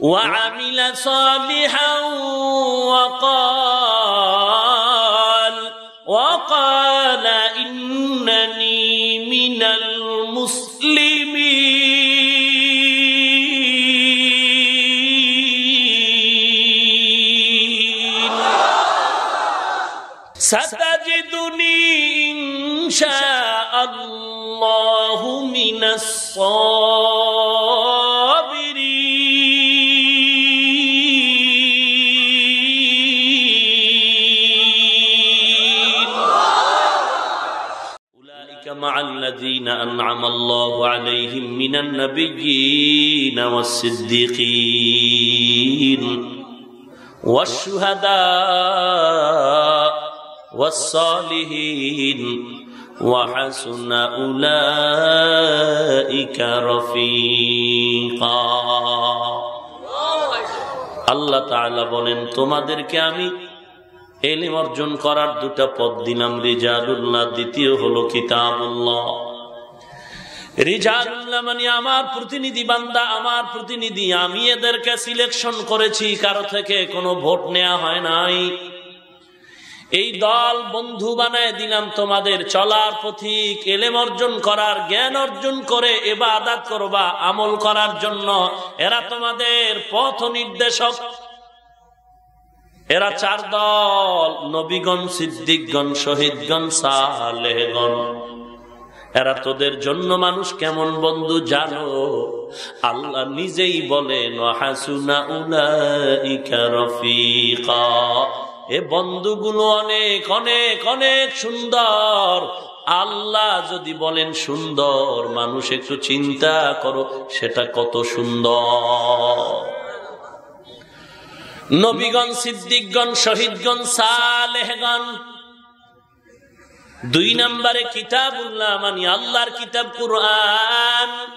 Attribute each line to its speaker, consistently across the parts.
Speaker 1: وعمل صالحا وقال وقال إنني من المسلمين. ستجدني إن شاء الله من الصابرين الذين أنعم الله عليهم من النبيين والصديقين والشهداء والصالحين وحسن أولئك رفيقا আল্লাহ তাআলা বলেন তোমাদেরকে আমি এলিম অর্জন করার দুটা পদ দিলাম রিজালুল্লাহ দ্বিতীয় হলো কিতাবুল্লাহ রিজালুল্লাহ মানে আমার প্রতিনিধি বান্দা, আমার প্রতিনিধি, আমি এদেরকে সিলেকশন করেছি, কারও থেকে কোনো ভোট নেওয়া হয় নাই। এই দল বন্ধু বানায় দিলাম তোমাদের, চলার পথিক, এলেম অর্জন করার, জ্ঞান অর্জন করে এবার আদাত করবা, আমল করার জন্য। এরা তোমাদের পথ নির্দেশক। এরা চার দল, নবীগণ, সিদ্দিকগণ, শহীদগণ, সালেহগণ। এরা তোদের জন্য মানুষ কেমন বন্ধু জানো? আল্লাহ নিজেই বলেন এ বন্ধুগুলো অনেক অনেক অনেক সুন্দর। আল্লাহ যদি বলেন সুন্দর, মানুষ একটু চিন্তা করো, সেটা কত সুন্দর। নবীগণ, সিদ্দিকগণ, শহীদগণ, সালেহগণ দুই নম্বরে কিতাবুল্লাহ, মানি আল্লাহর কিতাব কুরআন।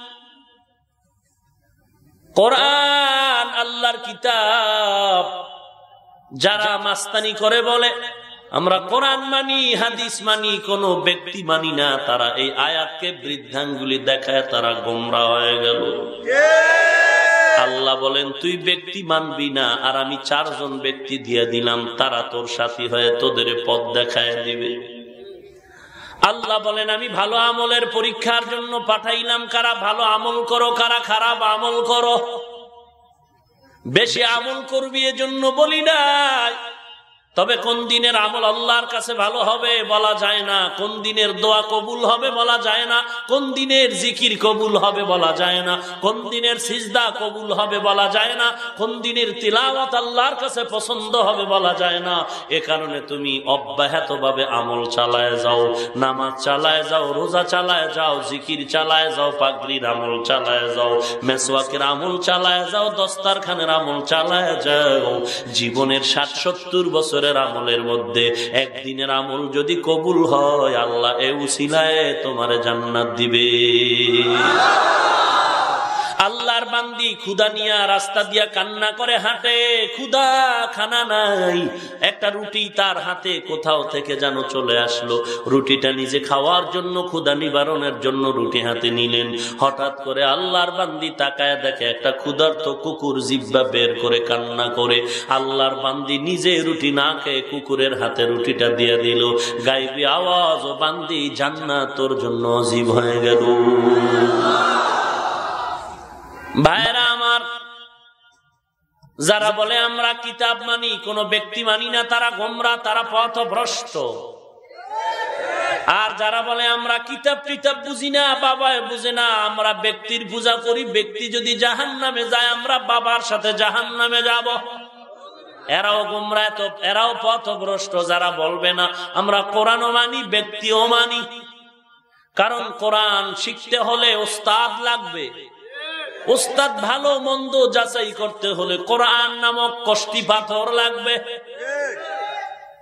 Speaker 1: কোরআন আল্লাহর কিতাব। যারা মাস্তানি করে বলে, আমরা কোরআন মানি, হাদিস মানি, কোন ব্যক্তি মানি না, তারা এই আয়াতকে বৃদ্ধাঙ্গুলি দেখায়, তারা গোমরা হয়ে গেল। আল্লাহ বলেন, তুই ব্যক্তি মানবি না, আর আমি চারজন ব্যক্তি দিয়ে দিলাম, তারা তোর সাথী হয়ে তোদের পথ দেখায় দিবে। আল্লাহ বলেন, আমি ভালো আমলের পরীক্ষার জন্য পাঠাইলাম। কারা ভালো আমল করো, কারা খারাপ আমল করো? বেশি আমল করবি এজন্য বলি নাই। তবে কোন দিনের আমল আল্লাহর কাছে ভালো হবে বলা যায় না। কোন দিনের দোয়া কবুল হবে বলা যায় না। কোন দিনের জিকির কবুল হবে বলা যায় না। কোন দিনের সিজদা কবুল হবে বলা যায় না। কোন দিনের তিলাওয়াত আল্লাহর কাছে পছন্দ হবে বলা যায় না। এ কারণে তুমি অব্যাহত ভাবে আমল চালায় যাও, নামাজ চালায় যাও, রোজা চালায় যাও, জিকির চালায় যাও পাগড়ির আমল চালায় যাও, মেসওয়াকের আমল চালায় যাও, দস্তারখানের আমল চালায় যাও। জীবনের ষাট সত্তর বছরের আমলের মধ্যে একদিনের আমল যদি কবুল হয় আল্লাহ এ উসিলায় তোমার জান্নাত দিবে। আল্লাহর বান্দি ক্ষুদা নিয়া রাস্তা দিয়া কান্না করে হাঁটে ক্ষুদা খানা নাই। একটা রুটি তার হাতে কোথাও থেকে যেন চলে আসলো। রুটিটা নিজে খাওয়ার জন্য ক্ষুদা নিবারণের জন্য রুটি হাতে নিলেন। হঠাৎ করে আল্লাহর বান্দি তাকায় দেখে একটা ক্ষুধার্ত কুকুর জিব্বা বের করে কান্না করে। আল্লাহর বান্দি নিজে রুটি না খেয়ে কুকুরের হাতে রুটিটা দিয়ে দিল। গাইবি আওয়াজ, ও বান্দি, জান্নাত তোর জন্য জীব হয়ে গেল। ভাইরা আমার, যারা বলে আমরা কিতাব মানি, কোন ব্যক্তি মানি না, তারা গোমরা, তারা পথভ্রষ্ট। আর যারা বলে আমরা কিতাব টিতাব বুঝি না, বাবা বুঝে না, আমরা ব্যক্তির পূজা করি, ব্যক্তি যদি জাহান নামে যায়, আমরা বাবার সাথে জাহান নামে যাব। এরাও গুমরা তো এরাও পথভ্রষ্ট, যারা বলবে না, আমরা কোরআনও মানি, ব্যক্তিও মানি। কারণ কোরআন শিখতে হলে ওস্তাদ লাগবে। ওস্তাদ ভালো মন্দ যাচাই করতে হলে কোরআন নামক কষ্টি পাথর লাগবে।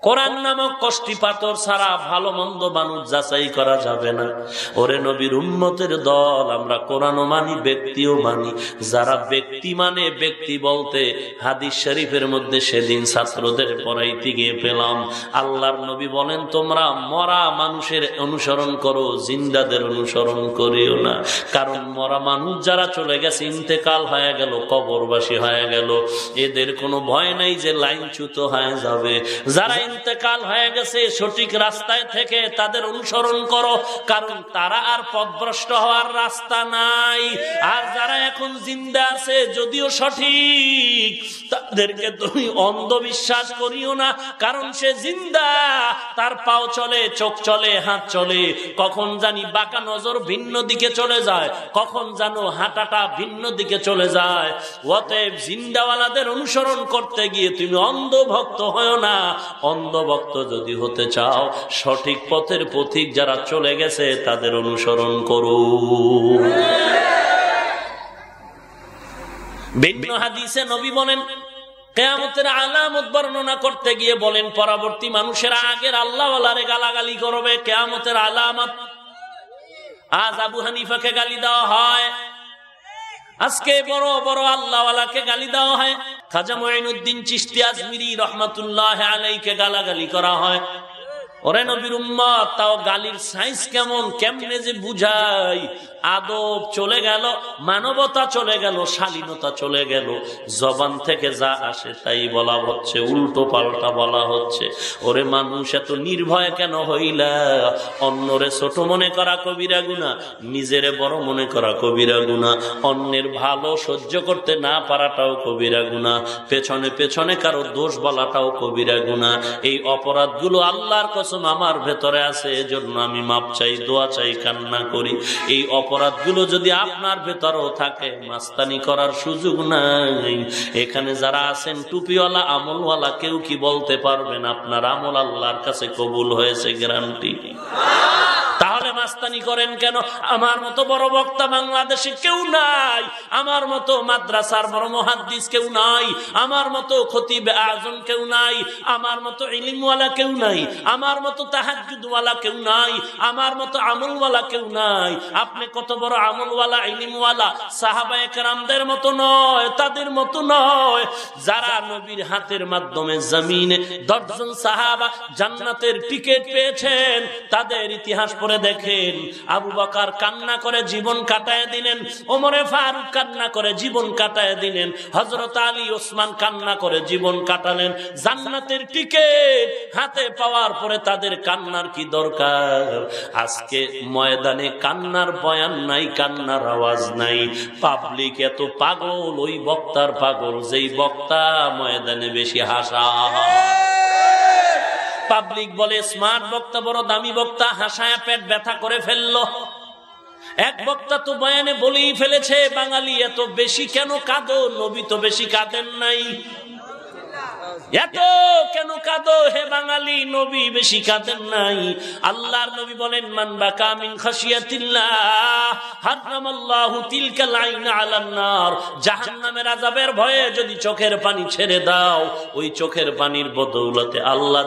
Speaker 1: কোরআন নামক কষ্টি পাথর ছাড়া ভালো মন্দ মানুষ যাচাই করা যাবে না। ওরে নবীর উন্মতের দল, আমরা কোরআনও মানি, ব্যক্তিও মানি। যারা ব্যক্তি মানে ব্যক্তি বলতে হাদিস শরীফের মধ্যে সেদিন ছাত্রদের পড়াইতে গিয়ে পেলাম। আল্লাহর নবী বলেন, তোমরা মরা মানুষের অনুসরণ করো, জিন্দাদের অনুসরণ করিও না। কারণ মরা মানুষ যারা চলে গেছে, ইন্তেকাল হয়ে গেল, কবরবাসী হয়ে গেল। এদের কোনো ভয় নাই যে লাইনচ্যুত হয়ে যাবে। যারা ইন্তেকাল হয়ে গেছে, সঠিক রাস্তায় থেকে তাদের অনুসরণ করো, কারণ তারা আর পথভ্রষ্ট হওয়ার রাস্তা নাই। আর যারা এখন জিন্দা আছে, যদিও সঠিক, তাদেরকে তুমি অন্ধবিশ্বাস করিও না, কারণ সে জিন্দা, তার পাও চলে, চোখ চলে, হাত চলে, কখন জানি বাঁকা নজর ভিন্ন দিকে চলে যায়, কখন জানো হাঁটাটা ভিন্ন দিকে চলে যায়। অতএব জিন্দাওয়ালাদের অনুসরণ করতে গিয়ে তুমি অন্ধ ভক্ত হয় না, অন্ধ ভক্ত যদি হতে চাও, সঠিক পথের পথিক যারা চলে গেছে, তাদের অনুসরণ করো। হাদিসে নবী বলেন, কেয়ামতের আলামত বর্ণনা করতে গিয়ে বলেন, পরবর্তী মানুষেরা আগের আল্লাহওয়ালারে গালাগালি করবে, কেয়ামতের আলামত। আজ আবু হানিফাকে গালি দেওয়া হয়। আজকে বড় বড় আল্লাহওয়ালাকে গালি দেওয়া হয়। খাজা মঈনুদ্দিন চিস্তি আজমিরি রহমতুল্লাহ আলাইকে গালাগালি করা হয়। ওরে নবীর উম্মত, তাও গালির সাইজ কেমন? কেমনে যে বুঝাই? আদব চলে গেল, মানবতা চলে গেল, শালীনতা চলে গেল। জবান থেকে যা আসে তাই বলা হচ্ছে, উল্টো পাল্টা বলা হচ্ছে। ওরে মানুষ এত নির্ভয় কেন হইলা? অন্যরে ছোট মনে করা কবিরা গুনা নিজেরে বড় মনে করা কবিরা গুনা অন্যের ভালো সহ্য করতে না পারাটাও কবিরা গুনা পেছনে পেছনে কারও দোষ বলাটাও কবিরা গুনা এই অপরাধগুলো আল্লাহর কসম আমার ভেতরে আছে, এজন্য আমি মাপ চাই, দোয়া চাই, কান্না করি। এই অপরাধগুলো যদি আপনার ভেতরেও থাকে, মাস্তানি করার সুযোগ নাই। এখানে যারা আছেন, টুপিওয়ালা, আমলওয়ালা, কেউ কি বলতে পারবেন, আপনার আমল আল্লাহর কাছে কবুল হয়েছে গ্যারান্টি তাহলে মাস্তানি করেন কেন? আমার মতো বড় বক্তা বাংলাদেশে কেউ নাই। আমার মতো মাদ্রাসার বড় মহাদ্দিস কেউ নাই। আমার মতো খতিব আজম কেউ নাই। আমার মতো ইলিমওয়ালা কেউ নাই। আমার মতো তাহাজুদওয়ালা কেউ নাই। আমার মতো আমলওয়ালা কেউ নাই। আপনি কত বড় আমলওয়ালা, ইলিমওয়ালা? সাহাবা একরামদের মতো নয়, তাদের মতো নয়। যারা নবীর হাতের মাধ্যমে জমিনে দশজন সাহাবা জান্নাতের টিকিট পেয়েছেন, তাদের ইতিহাস পড়ে দেখেন। আবু বাকার কান্না করে জীবন কাটায় দিলেন, ওমরে ফারুক কান্না করে জীবন কাটায় দিলেন হজরত আলী ওসমান কান্না করে জীবন কাটালেন। জান্নাতের টিকিট হাতে পাওয়ার পরে তাদের কান্নার কি দরকার? আজকে ময়দানে কান্নার বয়ান নাই, কান্নার আওয়াজ নাই। পাবলিক এত পাগল, ওই বক্তার পাগল, যেই বক্তা ময়দানে বেশি হাসা। পাবলিক বলে স্মার্ট বক্তা, বড় দামি বক্তা, হাসায় পেট ব্যথা করে ফেলল। এক বক্তা তো বয়ানে বলেই ফেলেছে, বাঙালি এত বেশি কেন কাঁদো? নবী তো বেশি কাঁদেন নাই। এত কেন কাঁদো হে বাঙালি? নবী বেশি কাঁদেন নাই। আল্লাহর নবী বলেন, মান মিন পানির বদৌলতে আল্লাহ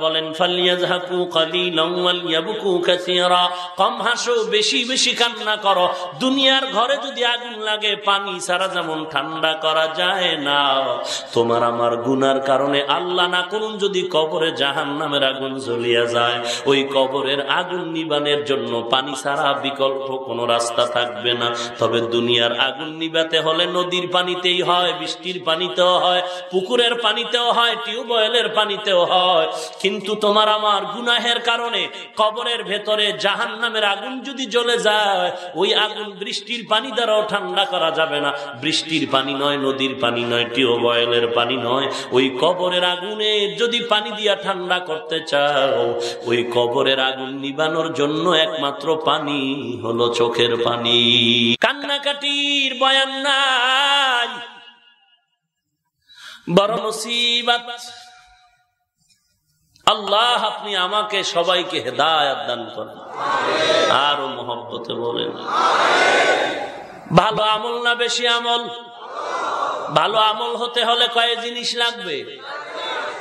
Speaker 1: বলেন কম হাসো, বেশি বেশি কান্না করো। দুনিয়ার ঘরে যদি আগুন লাগে, পানি সারা যেমন ঠান্ডা করা যায় না, তোমার আমার গুনার কারণে আল্লাহ না করুন যদি কবরে জাহান নামের আগুন জ্বলিয়া যায়। ওই কবরের আগুন নিবানের জন্য পানি ছাড়া বিকল্প কোনো রাস্তা থাকবে না। তবে দুনিয়ার আগুন নিবাতে হলে নদীর পানিতেই হয়, বৃষ্টির পানিতেও হয়, পুকুরের পানিতেও হয়, টিউবওয়েলের পানিতেও হয়। কিন্তু তোমার আমার গুনাহের কারণে কবরের ভেতরে জাহান নামের আগুন যদি জ্বলে যায়, ওই আগুন বৃষ্টির পানি দ্বারাও ঠান্ডা করা যাবে না। বৃষ্টির পানি নয়, নদীর পানি নয়, টিউবওয়েলের পানি নয়, ওই কবরের আগুনে যদি পানি দিয়া ঠান্ডা করতে চাও, ওই কবরের আগুন নিবানোর জন্য একমাত্র পানি হলো চোখের পানি। কান্নাকাটির বয়ান নাই। আল্লাহ, আপনি আমাকে সবাইকে হেদায়াত দান করেন। আরও মহব্বতে বলেন। ভালো আমল না বেশি আমল? ভালো আমল হতে হলে কয় জিনিস লাগবে?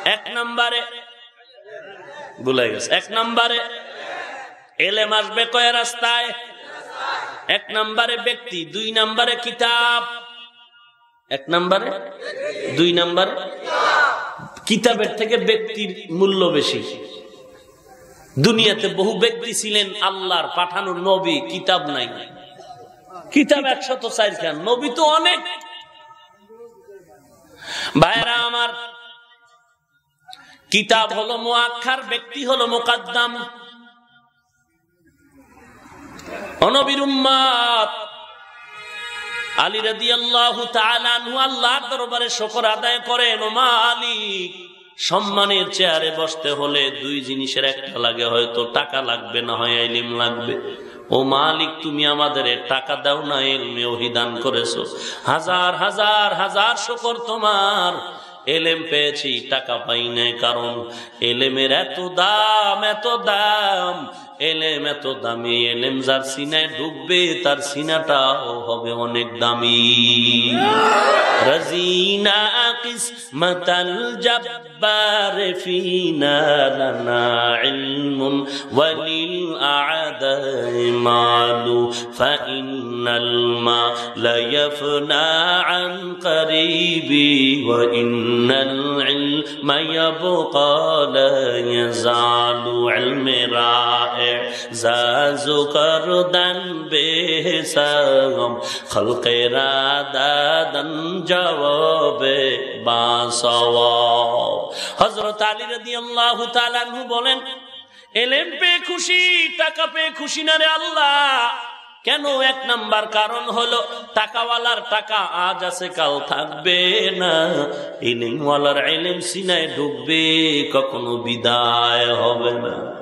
Speaker 1: এক নম্বরে, ভুলে গেছে, এক নম্বরে এলেম আসবে কয় রাস্তায়? এক নম্বরে ব্যক্তি, দুই নম্বরে কিতাব। এক নম্বরে, দুই নম্বরে কিতাবের থেকে ব্যক্তির মূল্য বেশি। দুনিয়াতে বহু ব্যক্তি ছিলেন আল্লাহর, পাঠানোর নবী, কিতাব নাই। নাই কিতাব একশত চার খান। নবী তো অনেক। ভাইরা আমার, কিতাব হলো মোয়াক্ষার ব্যক্তি হলো মোকাদ্দাম। আলী আল্লাহ আদায় করেন। মালিক সম্মানের চেয়ারে বসতে হলে দুই জিনিসের একটা লাগে, হয়তো টাকা লাগবে, না হয় এলিম লাগবে। ও মালিক, তুমি আমাদের টাকা দাও না, এলমে অহিদান করেছ। হাজার হাজার হাজার শকর তোমার। এলেম পেয়েছি, টাকা পাই নাই, কারণ এলেমের এত দাম এত দাম। এলেম এত দামি এলেম যার সিনায় ডুববে, তার সিনাটাও হবে অনেক দামি। রাজিনা কিসমতাল জব্বার ফিনা লানা ইলমুন ওয়ালিল আ'দাই মালু ফাইন্নাল মা লা ইয়াফনা আন করিবি ওয়া ইন্নাল ইলমা ইয়াবকা লা ইয়াজালু ইলমি রা'i বলেন, এলেম পে খুশি, টাকা পে খুশি না রে আল্লাহ। কেন? এক নাম্বার কারণ হলো, টাকাওয়ালার টাকা আজ আছে, কাল থাকবে না। ইলিমওয়ালার এলেম সিনায় ঢুকবে কখনো বিদায় হবে না।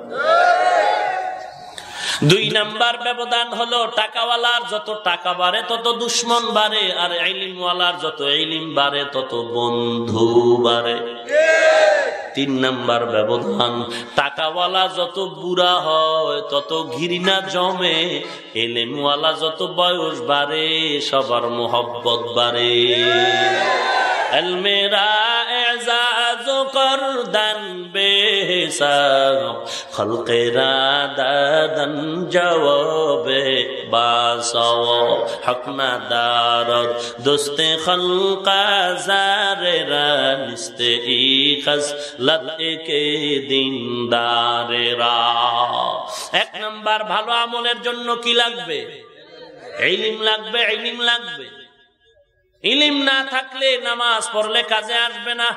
Speaker 1: দুই নাম্বার ব্যবধান হলো টাকাওয়ালার যত টাকা বাড়ে তত দুশ্মন বাড়ে আর এলিমওয়ালার যত এলিম বাড়ে তত বন্ধু বাড়ে তিন নাম্বার ব্যবধান টাকাওয়ালা যত বুড়া হয় তত ঘৃণা জমে এলেমওয়ালা যত বয়স বাড়ে সবার মোহব্বত বাড়ে الميرا اعزاز قردن بحساب خلق را دادن জবাবে বাসাও হকমাদার দোস্তে খলকা জারে রানিস্তে ই খসলত একে দিনদারেরা এক নাম্বার, ভালো আমলের জন্য কি লাগবে? এলিম লাগবে এলিম লাগবে। ইলিম না থাকলে নামাজ পড়লে কাজে আসবে না।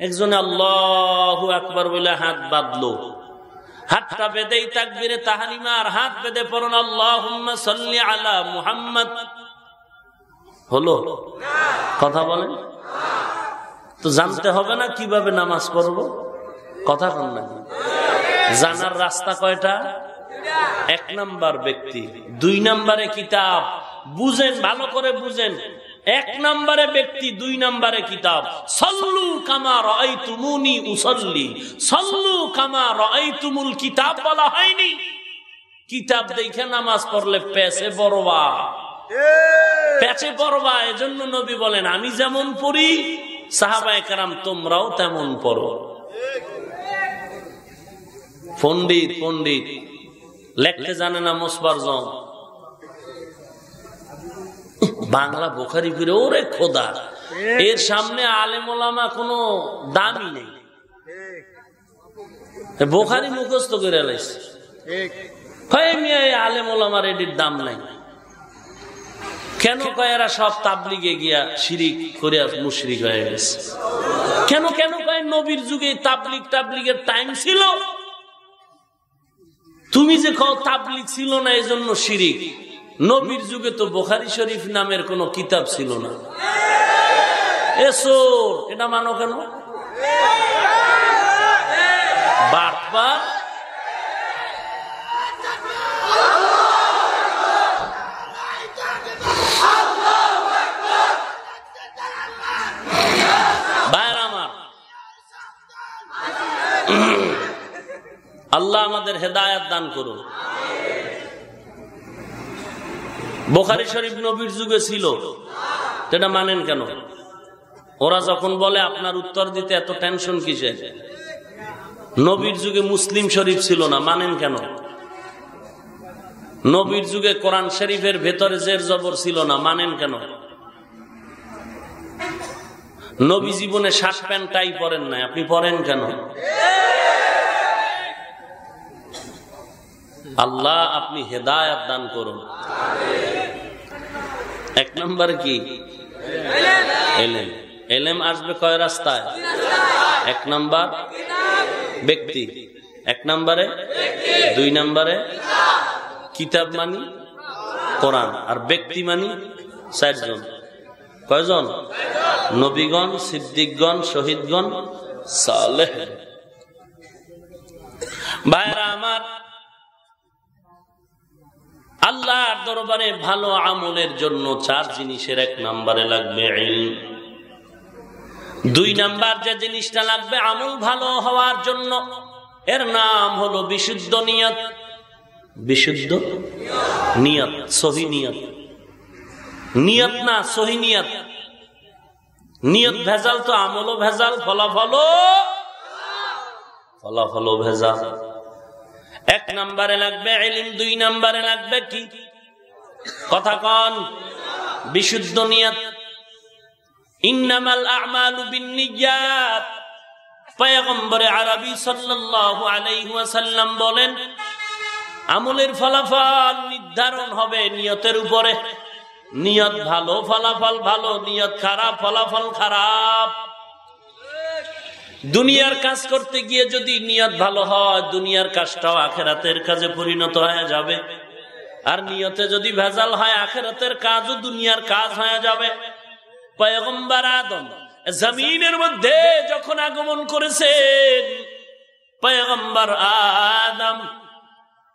Speaker 1: একজনে আল্লাহ আকবর বলে হাত বাঁধলো। হাতটা বেঁধেই তাকবিরে তাহারিমা আর হাত বেঁধে পড়ুন আল্লাহ সাল্লি আলা মুহাম্মদ। হলো? কথা বলেন? তো জানতে হবে না কীভাবে নামাজ পড়ব? কথা কন না। জানার রাস্তা কয়টা? এক নাম্বার ব্যক্তি। দুই নাম্বারে কিতাব। বুঝেন, ভালো করে বুঝেন। এক নম্বরে ব্যক্তি দুই নম্বরে কিতাব। সল্লু কামা রাই তুমুনি উসল্লি। সল্লু কামা রাই তুমুল কিতাব বলা হয়নি। কিতাব দেখে নামাজ পড়লে পেছে বড়বা পেছে বড়বা এজন্য নবী বলেন আমি যেমন পড়ি সাহাবায় কারাম তোমরাও তেমন পড়ো। পণ্ডিত পণ্ডিত লেখতে জানে না মোসবার জন বাংলা বোখারি ফিরে ওরে খোদা। এর সামনে আলেমা কোনো দামই নেই। বোখারি মুখস্থ করে লাইছে। আলেমার এটির দাম নাই। কেন কয়েরা সব তাবলিগে গিয়া শিরিক করিয়া মুশরিক হয়ে গেছে? কেন কেন কয় নবীর যুগে তাবলিগ টাবলিগের টাইম ছিল? তুমি যে কও তাবলিগ ছিল না এই জন্য শিরিক। নবীর যুগে তো বোখারি শরীফ নামের কোন কিতাব ছিল না। এসোর এটা মানো কেন? বারবার আল্লাহ আমাদের হেদায়াত দান করুন। বোখারি শরীফ নবীর যুগে ছিল। এটা মানেন কেন? ওরা যখন বলে, আপনার উত্তর দিতে এত টেনশন কিসে নবীর যুগে মুসলিম শরীফ ছিল না, মানেন কেন? নবীর যুগে কোরআন শরীফের ভেতরে জের জবর ছিল না, মানেন কেন? নবী জীবনে শার্ট প্যান্ট টাই পরেন নাই, আপনি পরেন কেন? আল্লাহ আপনি হেদায়াত দান করুন। এক নম্বর কি? এলেম। এলেম আসবে কয় রাস্তায়? এক নম্বর ব্যক্তি। এক নম্বরে দুই নম্বরে কিতাব মানি, কোরআন। আর ব্যক্তি মানি চারজন। কয়জন? নবীগণ, সিদ্দিকগণ, শহীদগণ, সালেহ। ভাইরা আমার আল্লাহর দরবারে ভালো আমলের জন্য চার জিনিসের এক নম্বরে লাগবে দুই নাম্বার যে জিনিসটা লাগবে আমল ভালো হওয়ার জন্য, এর নাম হলো বিশুদ্ধ নিয়ত। বিশুদ্ধ নিয়ত, সহি নিয়ত। নিয়ত না, সহি নিয়ত। নিয়ত ভেজাল তো আমলও ভেজাল ফলাফল ফলাফল ভেজাল। এক নম্বরে লাগবে এলিম দুই নম্বরে লাগবে কি? কথা কন। বিশুদ্ধ নিয়ত। বলেন, আমলের ফলাফল নির্ধারণ হবে নিয়তের উপরে। নিয়ত ভালো ফলাফল ভালো, নিয়ত খারাপ, ফলাফল খারাপ। দুনিয়ার কাজ করতে গিয়ে যদি নিয়ত ভালো হয়, দুনিয়ার কাজটাও আখেরাতের কাজে পরিণত হয়ে যাবে। আর নিয়তে যদি ভেজাল হয়, আখেরাতের কাজও দুনিয়ার কাজ হয়ে যাবে। পয়গম্বর আদম জমিনের মধ্যে যখন আগমন করেছেন, পয়গম্বর আদম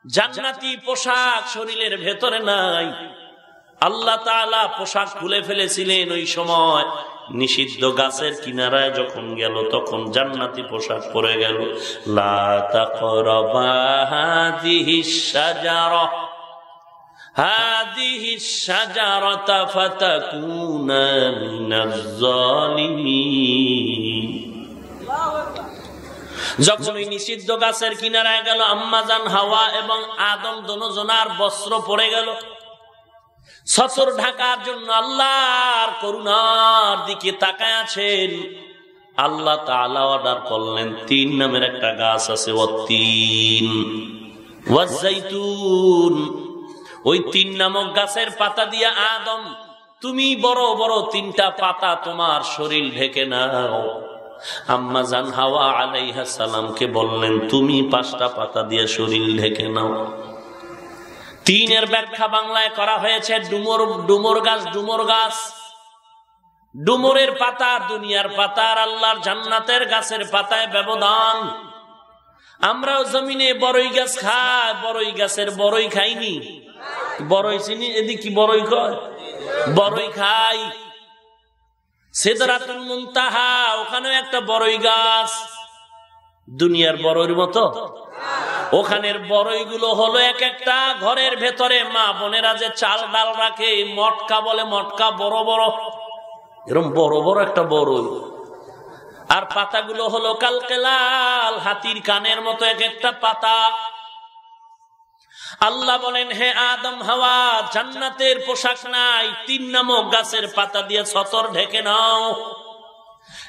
Speaker 1: জান্নাতি পোশাক শরীরের ভেতরে নাই। আল্লাহ তালা পোশাক খুলে ফেলেছিলেন ওই সময়। নিষিদ্ধ গাছের কিনারায় যখন গেল, তখন জান্নাতি পোশাক পরে গেল। যখন ওই নিষিদ্ধ গাছের কিনারায় গেল আম্মাজান হাওয়া এবং আদম দনোজনার বস্ত্র পরে গেল। সচর ঢাকার জন্য আল্লাহর করুণার দিকে তাকায় আছেন। আল্লাহ তালা অর্ডার করলেন, তিন নামের একটা গাছ আছে ও তিন ওই তিন নামক গাছের পাতা দিয়া আদম, তুমি বড় বড় তিনটা পাতা তোমার শরীর ঢেকে নাও। আম্মা জান হাওয়া আলাইহা সালামকে বললেন, তুমি পাঁচটা পাতা দিয়ে শরীর ঢেকে নাও। তিনের ব্যাখ্যা বাংলায় করা হয়েছে, ডুমর ডুমর গাছ ডুমর গাছ। ডুমরের পাতা দুনিয়ার পাতার আল্লাহর জান্নাতের গাছের পাতায় ব্যবধান। আমরাও জমিনে বড়ই গাছ খাই বড়ই গাছের বড়ই খাইনি। বড়ই চিনি, এদিক কি বড়ই কয়? বড়ই খাই। সেদরাতুল মুনতাহা, ওখানেও একটা বড়ই গাছ। দুনিয়ার বড়ইর মতো। ওখানের বড়ইগুলো হলো এক একটা। ঘরের ভেতরে মা বোনেরা যে চাল ডাল রাখে মটকা বলে মটকা বড় বড়। এরকম বড় বড় একটা বড়ই। আর পাতাগুলো হলো কালকেলাল হাতির কানের মতো এক একটা পাতা। আল্লাহ বলেন, হে আদম, হাওয়া, জান্নাতের পোশাক নাই, তিন নামক গাছের পাতা দিয়ে ছতর ঢেকে নাও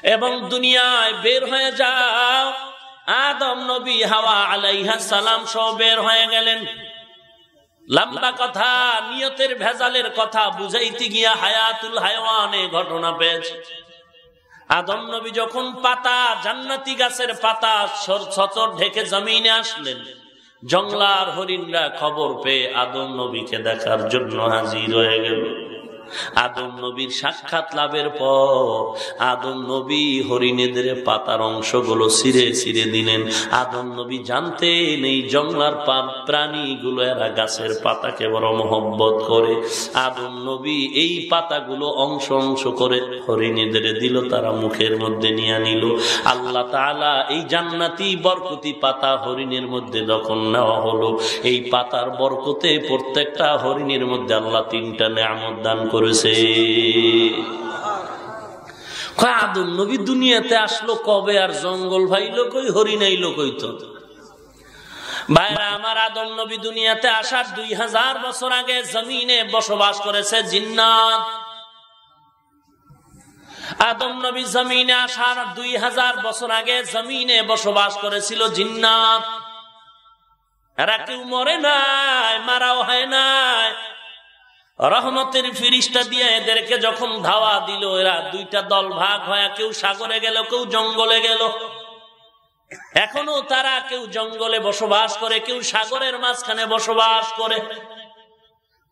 Speaker 1: এবং দুনিয়ায় বের হয়ে যাও। আদম নবী হাওয়া আলাইহা সালাম সহ বের হয়ে গেলেন। লম্বা কথা, নিয়তের ভেজালের কথা বুঝাইতে গিয়া হায়াতুল হায়ওয়ানে ঘটনা পেয়েছে। আদম নবী যখন পাতা, জান্নাতি গাছের পাতা সতর ঢেকে জমিনে আসলেন জংলার হরিণরা খবর পেয়ে আদম নবীকে দেখার জন্য হাজির হয়ে গেল। আদম নবীর সাক্ষাৎ লাভের পর আদম নবী হরিণেদের পাতার অংশগুলো ছিঁড়ে ছিঁড়ে দিলেন। আদম নবী জানতেন এই জংলার প্রাণীগুলো এরা গাছের পাতাকে বড় মহব্বত করে। আদম নবী এই পাতাগুলো অংশ অংশ করে হরিণেদের দিল, তারা মুখের মধ্যে নিয়ে নিল। আল্লাহ তালা এই জান্নাতি বরকতি পাতা হরিণের মধ্যে যখন নেওয়া হলো, এই পাতার বরকতে প্রত্যেকটা হরিণের মধ্যে আল্লাহ তিনটা নেয়ামত দান করেছে। আদম নবী দুনিয়াতে আসলো কবে আর জঙ্গল ভাই লোকই হরিণাই লোকই তো। ভাইরা, আমার আদম নবী দুনিয়াতে আসার দুই হাজার বছর আগে জমিনে বসবাস করেছে জিন্নাত। আদম নবী জমিনে আসার দুই হাজার বছর আগে জমিনে বসবাস করেছিল জিন্নাত। এরা কেউ মরে নাই, মারাও হয় নাই রহমতের ফিরিস্টা দিয়ে এদেরকে যখন ধাওয়া দিল, এরা দুইটা দল ভাগ হয় কেউ সাগরে গেল, কেউ জঙ্গলে গেল। এখনও তারা কেউ জঙ্গলে বসবাস করে, কেউ সাগরের মাঝখানে বসবাস করে।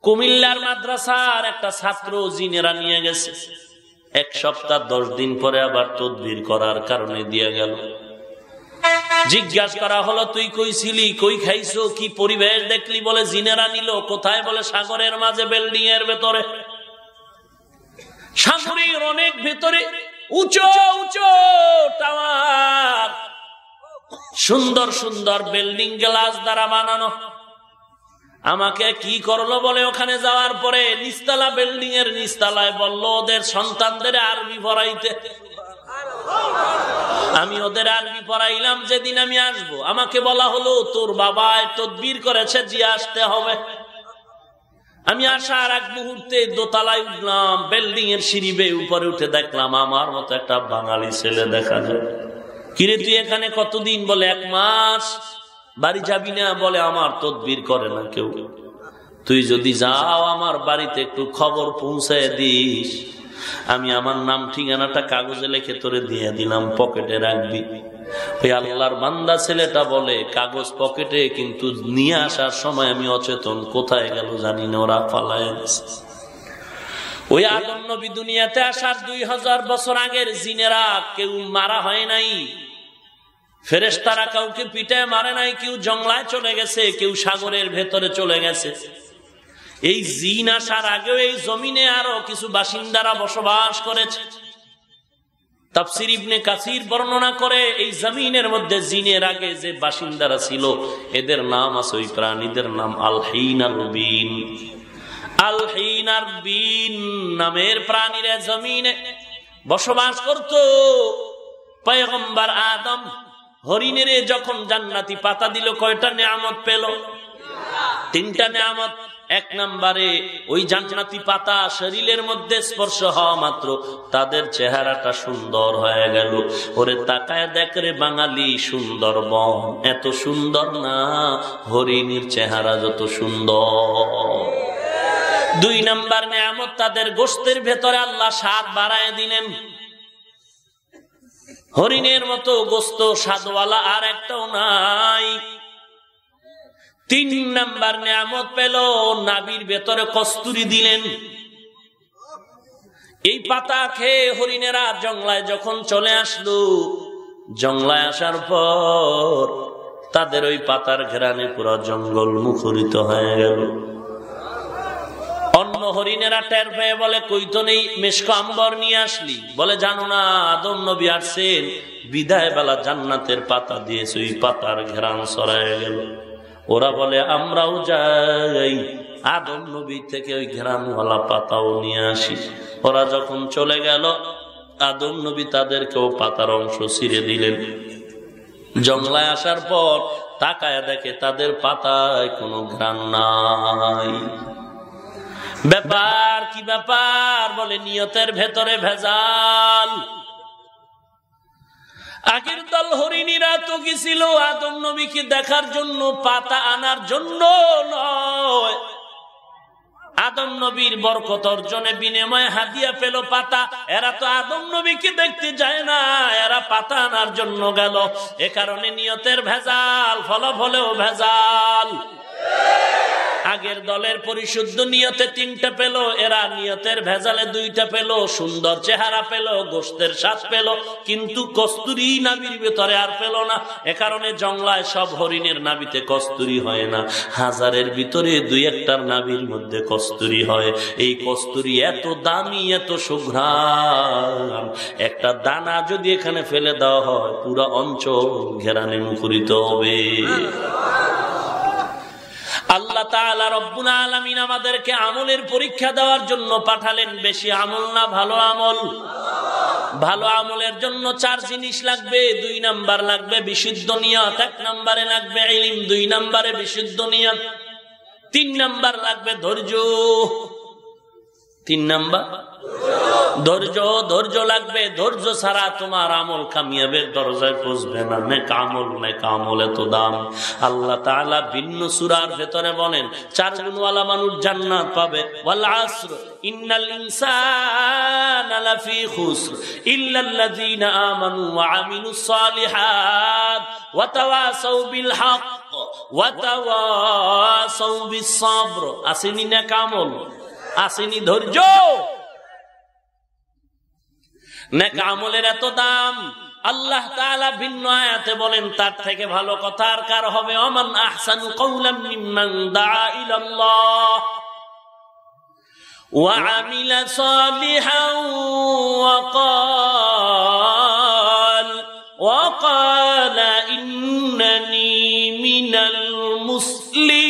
Speaker 1: কুমিল্লার মাদ্রাসার একটা ছাত্র জিনেরা নিয়ে গেছে। এক সপ্তাহ, দশ দিন পরে আবার তদবির করার কারণে দিয়ে গেল। জিজ্ঞাসা করা হলো, তুই কই ছিলি? কই খাইছো? কি পরিবেশ দেখলি? বলে, জিনেরা নিল। কোথায়? বলে, সাগরের মাঝে বিল্ডিং এর ভেতরে। সাগরের অনেক ভেতরে উঁচু উঁচু টাওয়ার। সুন্দর সুন্দর বিল্ডিং গ্লাস দ্বারা বানানো। আমাকে কি করল বলে, ওখানে যাওয়ার পরে নিস্তালা বিল্ডিং এর নিস্তালায় বলল, ওদের সন্তানদের আরবি পড়াইতে আমি ওদের আরবি পড়াইলাম, যেদিন আমি আসব। আমাকে বলা হলো, তোর বাবা তদবির করেছে যে আসতে হবে। আমি আসার এক মুহূর্তে দোতলায় উঠলাম বিল্ডিং এর সিঁড়ি উপরে উঠে দেখলাম, আমার মতো একটা বাঙালি ছেলে দেখা যায়। কিরে, তুই এখানে কতদিন? বলে, এক মাস। বাড়ি যাবি না? বলে, আমার তদবির করে না কেউ। তুই যদি যাও, আমার বাড়িতে একটু খবর পৌঁছে দিস। আমি আমার নাম ঠিকানাটা কাগজে লিখে তোরে দিয়ে দিলাম, পকেটে রাখবি। ওই আল্লাহর বান্দা ছেলেটা বলে, কাগজ পকেটে, কিন্তু নিয়ে আসার সময় আমি অচেতন। কোথায় গেল জানি না, ওরা পালায় ওই নবী দুনিয়াতে আসার দুই হাজার বছর আগের জিনেরা কেউ মারা হয় নাই। ফেরেস্তারা কাউকে পিটায় মারে নাই, কেউ জংলায় চলে গেছে, কেউ সাগরের ভেতরে চলে গেছে। এই জিন আসার আগেও এই জমিনে আরও কিছু বাসিন্দারা বসবাস করেছে। তাফসির ইবনে কাসির বর্ণনা করে এই জমিনের মধ্যে জিনের আগে যে বাসিন্দারা ছিল, এদের নাম আছে ওই প্রাণীদের নাম আলহিন বিন আলহিন বিন নামের প্রাণীরা জমিনে বসবাস করত। পয়গম্বর আদম হরিণের যখন জান্নাতি পাতা দিল, কয়টা নিয়ামত পেল? তিনটা নিয়ামত। এক নম্বরে, ওই জান্নাতি পাতা শরীরের মধ্যে স্পর্শ হওয়া মাত্র, তাদের চেহারাটা সুন্দর হয়ে গেল। ওরে তাকায় দেখ রে বাঙালি সুন্দর বন এত সুন্দর না, হরিণীর চেহারা যত সুন্দর। দুই নাম্বার নিয়ামত, তাদের গোস্তের ভেতরে আল্লাহ স্বাদ বাড়ায় দিলেন। হরিণের মতো গোস্ত স্বাদওয়ালা আর একটাও নাই। তিন নাম্বার নিয়ামত পেল, নাবির ভেতরে কস্তুরি দিলেন। এই পাতা খেয়ে হরিণেরা জংলায় যখন চলে আসলো জংলায় আসার পর তাদের ওই পাতার ঘেরানে পুরো জঙ্গল মুখরিত হয়ে গেল। অন্য হরিণেরা টের পেয়ে বলে, কই তো নেই, মেশক আম্বর নিয়ে আসলি? বলে, জানো না, আদম নবী আসছেন বিদায় বেলা জান্নাতের পাতা দিয়েছে, ওই পাতার ঘেরান সরায় গেল। ওরা বলে, আমরাও যাই। আদম নবী থেকে ওই ঘেরানওয়ালা পাতাও নিয়ে আসি। ওরা যখন চলে গেল, আদম নবী তাদেরকেও পাতার অংশ ছিঁড়ে দিলেন। জংলায় আসার পর তাকায় দেখে তাদের পাতায় কোনো ঘ্রাণ নাই। ব্যাপার কি ব্যাপার? বলে, নিয়তের ভেতরে ভেজাল। আগের দল হরিণীরা তো গেছিল, আদম নবীকে দেখার জন্য, পাতা আনার জন্য নয়। আদম নবীর বরকত অর্জনে বিনিময়ে হাদিয়া পেল পাতা। এরা তো আদম নবীকে দেখতে যায় না, এরা পাতা আনার জন্য গেল। এ কারণে নিয়তের ভেজাল, ফলাফলেও ভেজাল। আগের দলের পরিশুদ্ধ নিয়তে তিনটা পেল, এরা নিয়তের ভেজালে দুইটা পেল, সুন্দর চেহারা পেল, গোস্তের স্বাদ পেল, কিন্তু কস্তুরি নাবির ভেতরে আর পেল না। এ কারণে জংলায় সব হরিণের নাবিতে কস্তুরি হয় না। হাজারের ভিতরে দুই একটার নাবির মধ্যে কস্তুরি হয়। এই কস্তুরি এত দামি, এত সুঘ্রাণ। একটা দানা যদি এখানে ফেলে দেওয়া হয়, পুরো অঞ্চল ঘেরানে মুখরিত হবে। আল্লাহ রব্বুল আলামিন আমাদেরকে আমলের পরীক্ষা দেওয়ার জন্য পাঠালেন, বেশি আমল না, ভালো আমল। ভালো আমলের জন্য চার জিনিস লাগবে, দুই নাম্বার লাগবে বিশুদ্ধ নিয়ত, এক নাম্বারে লাগবে দুই নাম্বারে বিশুদ্ধ নিয়ত, তিন নাম্বার লাগবে ধৈর্য। তিন নাম্বার, ধৈর্য ধৈর্য লাগবে, ধৈর্য ছাড়া তোমার আমল কামিয়াবের দরজায় পৌঁছবে না। নেক এত দাম। আল্লাহ তাআলা ভিন্ন সুরার ভেতরে বলেন, চার গুণওয়ালা মানুষ জান্নাত পাবে। বিল আসেনি নেক আমল? আসেনি ধৈর্য নেক আমলের এত দাম আল্লাহ তাআলা ভিন্ন আয়াতে বলেন তার থেকে ভালো কথা আর কার হবে অমান আহসানু কওলাম মিম্মান দাআ ইলাল্লাহ وعمل صالحا وقال وقال إنني من المسلمين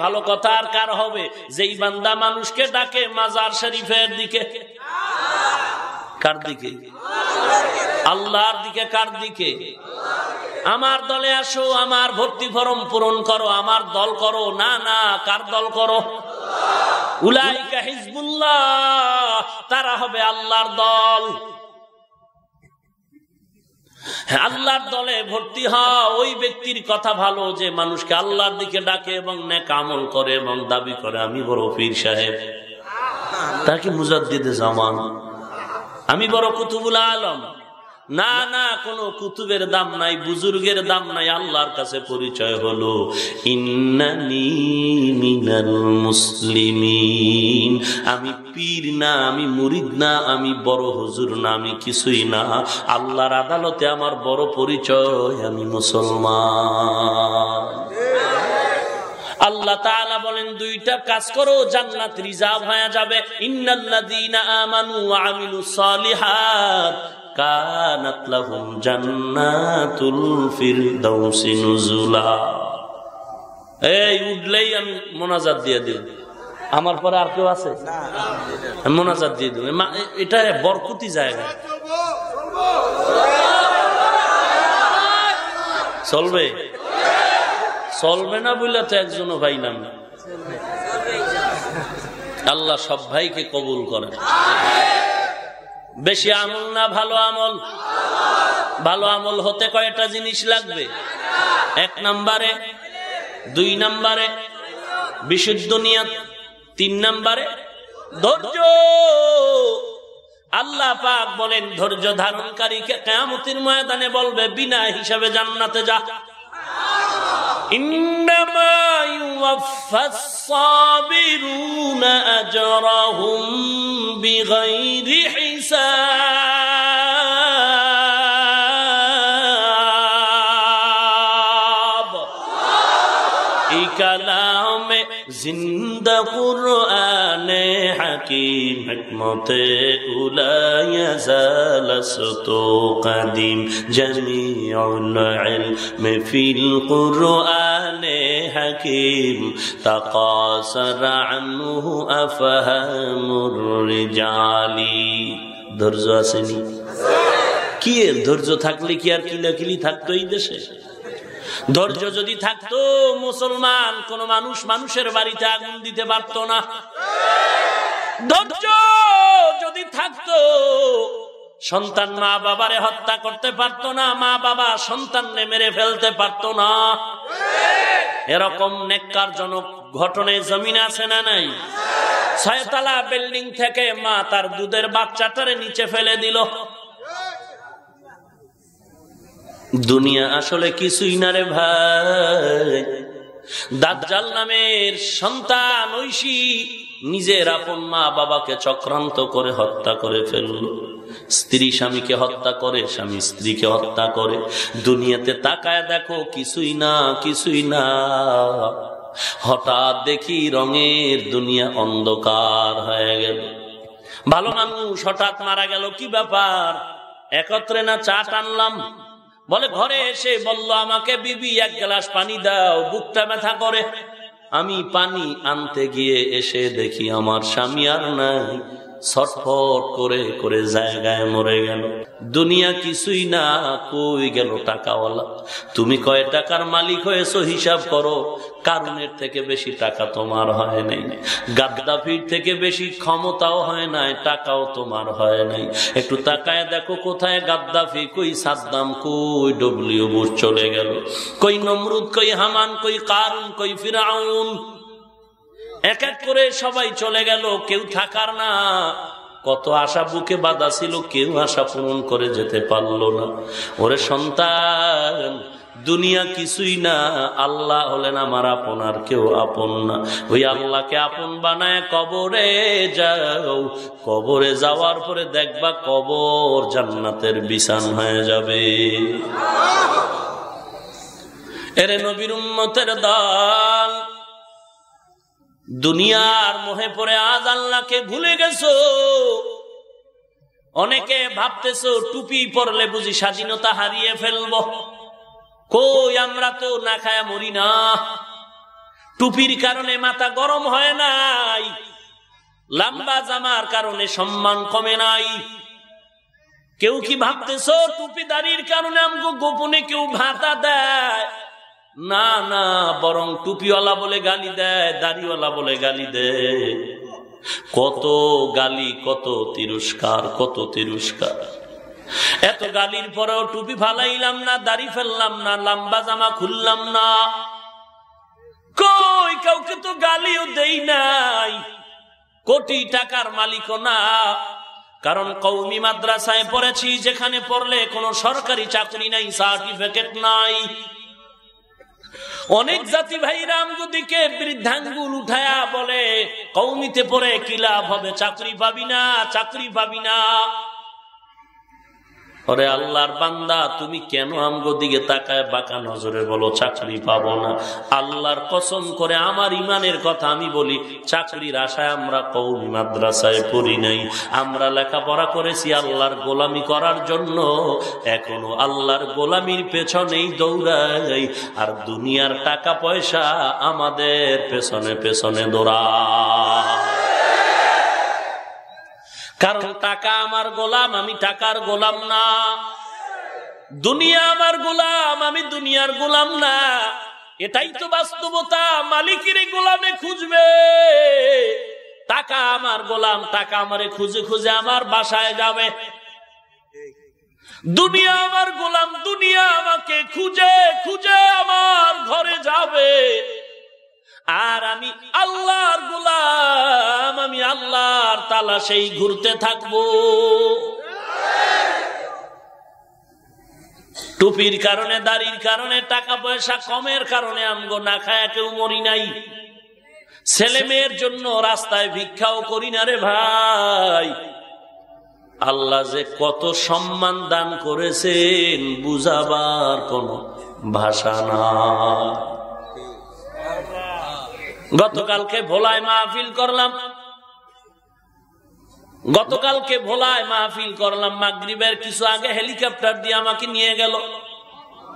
Speaker 1: ভালো কথা আর কার হবে? যেই বান্দা মানুষকে ডাকে মাজার শরীফের দিকে। কার দিকে? আল্লাহর দিকে কার দিকে? আমার দলে আসো, আমার ভর্তি ফরম পূরণ করো, আমার দল করো। না না, কার দল করো? উলাইকা হিজবুল্লাহ, তারা হবে আল্লাহর দল। আল্লাহর দলে ভর্তি হওয়া ওই ব্যক্তির কথা ভালো যে মানুষকে আল্লাহর দিকে ডাকে এবং নেক আমল করে এবং দাবি করে। আমি বড় পীর সাহেব। তাকে মুজাদ্দিদে জামান। আমি বড় কুতুবুল আলম। না না, কোনো কুতুবের দাম নাই, বুজুর্গের দাম নাই, আল্লাহর কাছে পরিচয় হলো। মুসলিমিন। আমি পীর না, আমি মুরিদ না, আমি বড় হুজুর না, আমি কিছুই না। আল্লাহর আদালতে আমার বড় পরিচয়, আমি মুসলমান। আল্লাহ তাআলা বলেন, দুইটা কাজ করো, জান্নাত রিজার্ভ হয়ে যাবে। ইন্নাল্লাযীনা আমানু ওয়া আমিলুস সালিহাত। কানাত লাহুম জান্নাতুল ফিরদাউসি নুজুলা। এই উঠলেই আমি মোনাজাত দিয়ে দিই আমার পরে আর কেউ আছে? মোনাজাত দিয়ে দেব এটা বরকতি জায়গা। চলবে? চলবে না বললে তো একজনও পাইলাম না। আল্লাহ সব ভাইকে কবুল করেন। বেশি আমল না ভালো আমল? ভালো আমল হতে কয়টা জিনিস লাগবে? এক নম্বরে, দুই নম্বরে, বিশুদ্ধ নিয়াত, তিন নম্বরে, ধৈর্য। আল্লাহ পাক বলেন, ধৈর্য ধারণকারীকে কেমতির ময়দানে বলবে, বিনা হিসাবে জান্নাতে যা। ইন্দামায়ুফাস সাবিরুনা আজরাহুম حساب كلام زند قرآن حكيم حکمت اولا يزال ستو قديم. جميع العلم في القرآن حكيم. تقاصر عنه أفهم الرجال. ধৈর্য আসেনি। কি ধৈর্য থাকলে কি আর কিলাকিলি থাকতো এই দেশে? ধৈর্য যদি থাকতো, মুসলমান কোন মানুষ মানুষের বাড়িতে আগুন দিতে পারত না। ধৈর্য যদি থাকতো, সন্তান মা বাবারে হত্যা করতে পারত না মা বাবা সন্তানরে মেরে ফেলতে পারত না। এরকম নেককারজনক ঘটনে জমিন আছে না নাই? ছয়তলা বিল্ডিং থেকে মা তার দুধের বাচ্চাটারে নিচে ফেলে দিল। দুনিয়া আসলে কিছুই না রে ভাই। দাজ্জাল নামের সন্তান ঐশী নিজের আপন মা বাবাকে চক্রান্ত করে হত্যা করে ফেলল। স্ত্রী স্বামীকে হত্যা করে, স্বামী স্ত্রীকে হত্যা করে। দুনিয়াতে তাকায় দেখো, কিছুই না কিছুই না। হঠাৎ দেখি রঙের দুনিয়া অন্ধকার হয়ে গেল। ভালো মানুষ হঠাৎ মারা গেল, কি ব্যাপার? একত্রে না চা টানলাম বলে, ঘরে এসে বলল আমাকে, বিবি, এক গ্লাস পানি দাও, বুকটা ব্যথা করে। আমি পানি আনতে গিয়ে এসে দেখি আমার স্বামী আর নাই। ছটফট করে করে জায়গায় মরে গেল। দুনিয়া কিছুই না কই গেল টাকাওয়ালা। তুমি কয় টাকার মালিক হয়েছো হিসাব করো, কারণের থেকে বেশি টাকা তোমার হয় নাই। গাদ্দাফির থেকে বেশি ক্ষমতাও হয় নাই, টাকাও তোমার হয় নাই। একটু তাকায় দেখো কোথায় গাদ্দাফি, কই সাদ্দাম, কই ডব্লিউ বুশ চলে গেল। কই নমরুদ, কই হামান, কই কারুন, কই ফিরাউন এক এক করে সবাই চলে গেল, কেউ থাকার না। কত আশা বুকে বাধা ছিল, কেউ আশা পূরণ করে যেতে পারল না। ওরে সন্তান, দুনিয়া কিছুই না, আল্লাহ হলেন আমার আপন, আর কেউ আপন না। ওই আল্লাহকে আপন বানায় কবরে যাও। কবরে যাওয়ার পরে দেখবা কবর জান্নাতের বিছান হয়ে যাবে। এরে নবীর উম্মতের দল দুনিয়ার মোহে পড়ে আজ আল্লাহকে ভুলে গেছো। অনেকে ভাবতেছো, টুপি পরলে বুঝি স্বাধীনতা হারিয়ে ফেলব। কই আমরা তো না খায়া মরি না। টুপির কারণে মাথা গরম হয় নাই। লম্বা জামার কারণে সম্মান কমে নাই। কেউ কি ভাবতেছো, টুপি দাঁড়ির কারণে আমাকে গোপনে কেউ ভাতা দেয়? না না, বরং টুপিওয়ালা বলে গালি দেয়, দাড়িওয়ালা বলে গালি দেয়। কত গালি, কত তিরস্কার কত তিরস্কার। এত গালির পরেও টুপি ফালাইলাম না, দাড়ি ফেললাম না, লম্বা জামা খুললাম না। কই, কাউকে তো গালিও দেই নাই। কোটি টাকার মালিকও না। কারণ কৌমি মাদ্রাসায় পড়েছি, যেখানে পড়লে কোনো সরকারি চাকরি নাই, সার্টিফিকেট নাই। অনেক জাতি ভাই রামগুদিকে বৃদ্ধাঙ্গুল উঠায়া বলে কৌমিতে পরে কি লাভ হবে? চাকরি পাবি না, চাকরি পাবি না। ওরে আল্লাহর বান্দা, তুমি কেন আমগো দিকে তাকায় বাঁকা নজরে বলো, চাকরি পাবো না। আল্লাহর কসম করে আমার ইমানের কথা আমি বলি, চাকরির আশায় আমরা কৌমি মাদ্রাসায় পড়ি নাই। আমরা লেখাপড়া করেছি আল্লাহর গোলামি করার জন্য, এখনও আল্লাহর গোলামির পেছনেই দৌড়াই। আর দুনিয়ার টাকা পয়সা আমাদের পেছনে পেছনে দৌড়া কারণ টাকা আমার গোলাম, আমি টাকার গোলাম না। দুনিয়া আমার গোলাম, আমি দুনিয়ার গোলাম না। এটাই তো বাস্তবতা, মালিকের গোলামে খুঁজবে। টাকা আমার গোলাম, টাকা আমারে খুঁজে খুঁজে আমার বাসায় যাবে। দুনিয়া আমার গোলাম, দুনিয়া আমাকে খুঁজে খুঁজে আমার ঘরে যাবে। আর আমি আল্লাহর গোলাম, আমি আল্লাহর তালা সেই ঘুরতে থাকব। টুপির কারণে, দাড়ির কারণে, টাকা পয়সা কমের কারণে আমগো না খায় কেউ মরি নাই। ছেলে মেয়ের জন্য রাস্তায় ভিক্ষাও করি না রে ভাই। আল্লাহ যে কত সম্মান দান করেছেন, বুঝাবার কোন ভাষা না গতকালকে ভোলায় মাহফিল করলাম। গতকালকে ভোলায় মাহফিল করলাম। মাগরিবের কিছু আগে হেলিকপ্টার দিয়ে আমাকে নিয়ে গেল।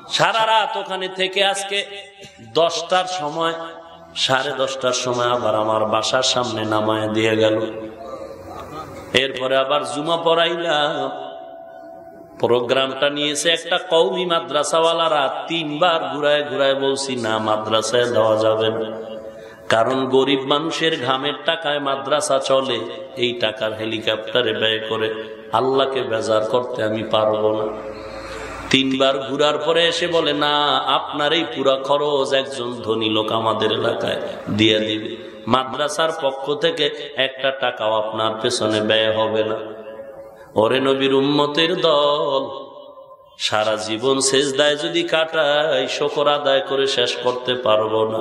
Speaker 1: সারা রাত ওখানে থেকে আজকে দশটার সময়, সাড়ে দশটার সময় আবার আমার বাসার সামনে নামায় দিয়ে গেল। এরপরে আবার জুমা পড়াইলাম। প্রোগ্রামটা নিয়েছে একটা কৌমি মাদ্রাসাওয়ালারা। তিনবার ঘুরায় ঘুরায় বলছি, না, মাদ্রাসায় দেওয়া যাবে না। কারণ গরিব মানুষের ঘামের টাকায় মাদ্রাসা চলে, এই টাকার হেলিকপ্টারে ব্যয় করে আল্লাহকে বেজার করতে আমি পারব না। তিনবার ঘুরার পরে এসে বলে, না, আপনার এই পুরা খরচ একজন ধনী লোক আমাদের এলাকায় দিয়ে দিবে। মাদ্রাসার পক্ষ থেকে একটা টাকাও আপনার পেছনে ব্যয় হবে না। ওরে নবীর উম্মতের দল সারা জীবন শেষ দায় যদি কাটাই, শকর আদায় করে শেষ করতে পারব না।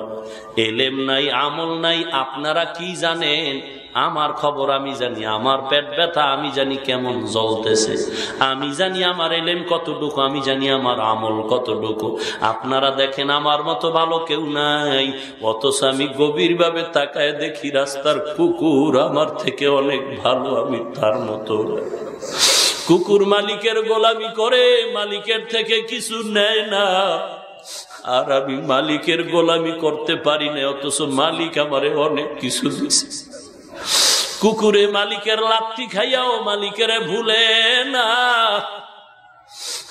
Speaker 1: এলেম নাই, আমল নাই, আপনারা কি জানেন? আমার খবর আমি জানি, আমার পেট ব্যথা আমি জানি কেমন জ্বলতেছে। আমি জানি আমার এলেম কতটুকু, আমি জানি আমার আমল কতটুকু। আপনারা দেখেন, আমার মতো ভালো কেউ নাই। অথচ আমি গভীর ভাবে তাকায় দেখি, রাস্তার কুকুর আমার থেকে অনেক ভালো, আমি তার মতো। কুকুর মালিকের গোলামি করে মালিকের থেকে কিছু নেয় না। আর আমি মালিকের গোলামি করতে পারি না, অথচ মালিক আমারে অনেক কিছু দিছে। কুকুরে মালিকের লাত্তি খাইয়াও মালিকের ভুলে না।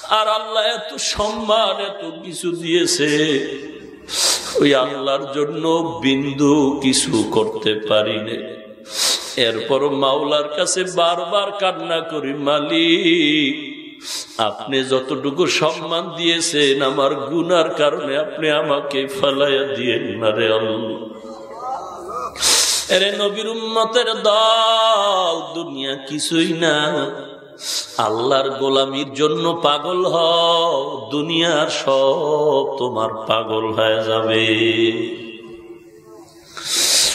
Speaker 1: আর আল্লাহ এত সম্মান, এত কিছু দিয়েছে। ওই আল্লাহর জন্য বিন্দু কিছু করতে পারি না। এরপর মাওলার কাছে বারবার কান্না করি, মালিক, আপনি যতটুকু সম্মান দিয়েছেন, আমার গুনার কারণে আপনি আমাকে ফেলাইয়া দিয়ে না রে এরে নবীর উম্মতের দল, দুনিয়া কিছুই না। আল্লাহর গোলামির জন্য পাগল হও, দুনিয়ার সব তোমার পাগল হয়ে যাবে।